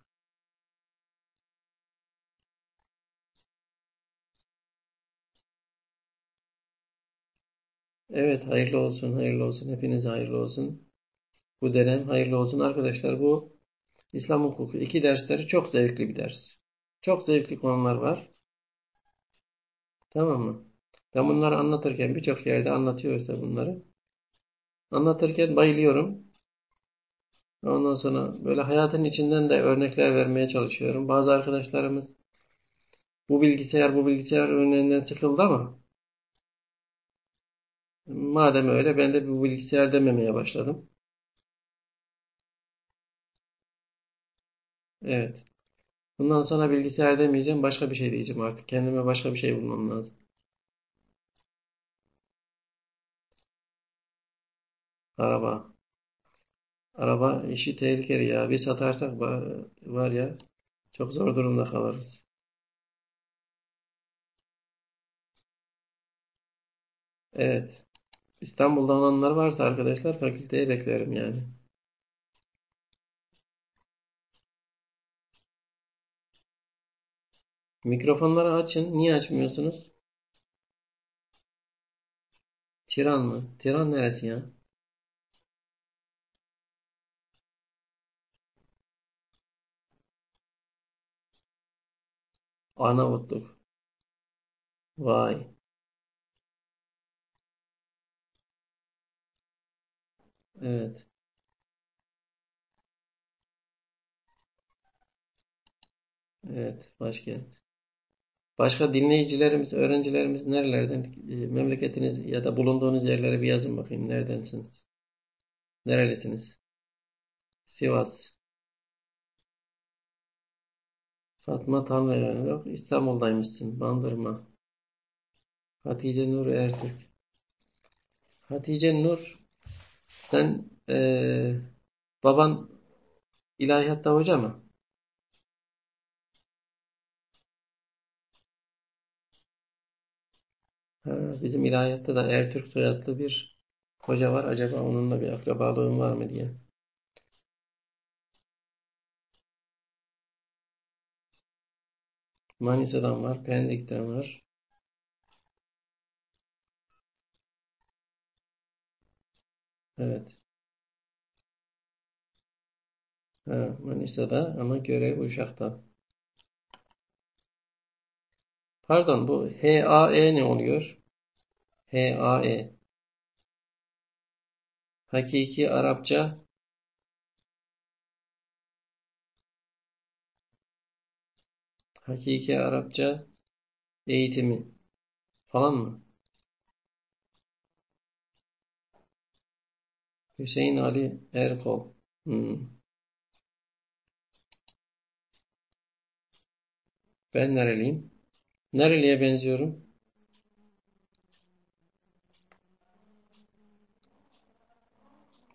Evet, hayırlı olsun, hayırlı olsun. Hepinize hayırlı olsun. Bu dönem hayırlı olsun. Arkadaşlar bu İslam hukuku iki dersleri çok zevkli bir ders. Çok zevkli konular var. Tamam mı? Ben bunları anlatırken birçok yerde anlatıyorsa bunları. Anlatırken bayılıyorum. Ondan sonra böyle hayatın içinden de örnekler vermeye çalışıyorum. Bazı arkadaşlarımız bu bilgisayar bu bilgisayar örneğinden sıkıldı ama madem öyle ben de bu bilgisayar dememeye başladım. Evet. Bundan sonra bilgisayar demeyeceğim. Başka bir şey diyeceğim artık. Kendime başka bir şey bulmam lazım. Araba. Araba işi tehlikeli ya. Bir satarsak var ya çok zor durumda kalırız. Evet. İstanbul'da olanlar varsa arkadaşlar fakülteye beklerim yani. Mikrofonları açın. Niye açmıyorsunuz? Tiran mı? Tiran neresi ya? Arnavutluk. Vay. Evet. Evet. Başkent. Başka dinleyicilerimiz, öğrencilerimiz nerelerden? E, memleketiniz ya da bulunduğunuz yerlere bir yazın bakayım. Neredensiniz? Nerelisiniz? Sivas. Fatma Tanrıyan yok. İstanbul'daymışsın. Bandırma. Hatice Nur Ertürk. Hatice Nur sen ee, baban ilahiyatta hoca mı? Ha, bizim ilahiyatta da Ertürk soyadlı bir hoca var. Acaba onunla bir akrabalığın var mı diye. Manisa'dan var. Pendik'ten var. Evet. Ha, Manisa'da ama görev Uşak'ta. Pardon bu H-A-E ne oluyor? H-A-E. Hakiki Arapça Hakiki Arapça eğitimi falan mı? Hüseyin Ali Erkol. Hmm. Ben nereliyim? Nereliye benziyorum?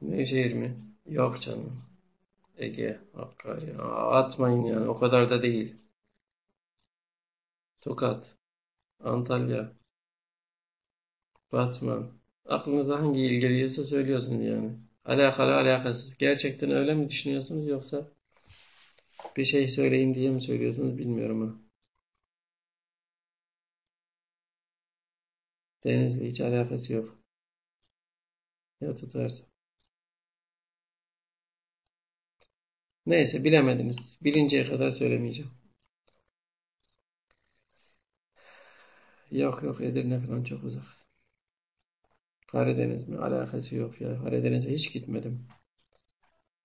Nevşehir mi? Yok canım. Ege, Hakkari. Atmayın yani. O kadar da değil. Tokat, Antalya, Batman. Aklınıza hangi il geliyorsa söylüyorsunuz yani. Alakalı alakasız. Gerçekten öyle mi düşünüyorsunuz yoksa bir şey söyleyeyim diye mi söylüyorsunuz bilmiyorum ama. Denizle hiç alakası yok. Ya tutarsa. Neyse bilemediniz. Bilinceye kadar söylemeyeceğim. Yok yok Edirne falan çok uzak. Karadeniz mi? Alakası yok ya. Karadeniz'e hiç gitmedim.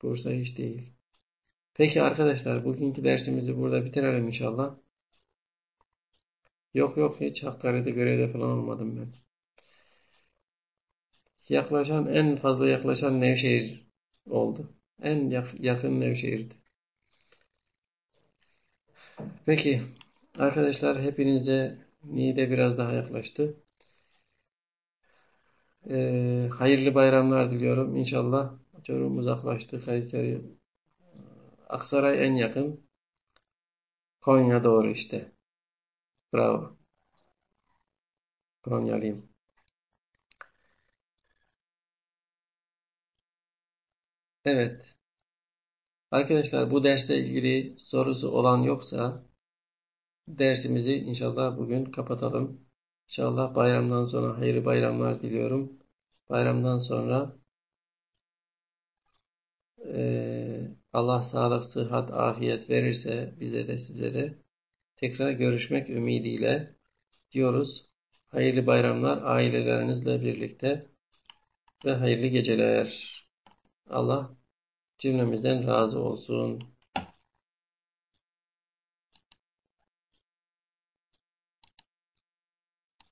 Bursa hiç değil. Peki arkadaşlar bugünkü dersimizi burada bitirelim inşallah. Yok yok hiç Hakkari'de görevde falan olmadım ben. Yaklaşan en fazla yaklaşan Nevşehir oldu. En yakın Nevşehir'di. Peki arkadaşlar hepinize Niğde biraz daha yaklaştı. Ee, hayırlı bayramlar diliyorum. İnşallah Çorum uzaklaştı. Kayseri Aksaray en yakın. Konya doğru işte. Bravo. Konyalıyım. Evet. Arkadaşlar bu dersle ilgili sorusu olan yoksa dersimizi inşallah bugün kapatalım. İnşallah bayramdan sonra hayırlı bayramlar diliyorum. Bayramdan sonra e, Allah sağlık, sıhhat, afiyet verirse bize de size de tekrar görüşmek ümidiyle diyoruz. Hayırlı bayramlar ailelerinizle birlikte ve hayırlı geceler. Allah cümlemizden razı olsun.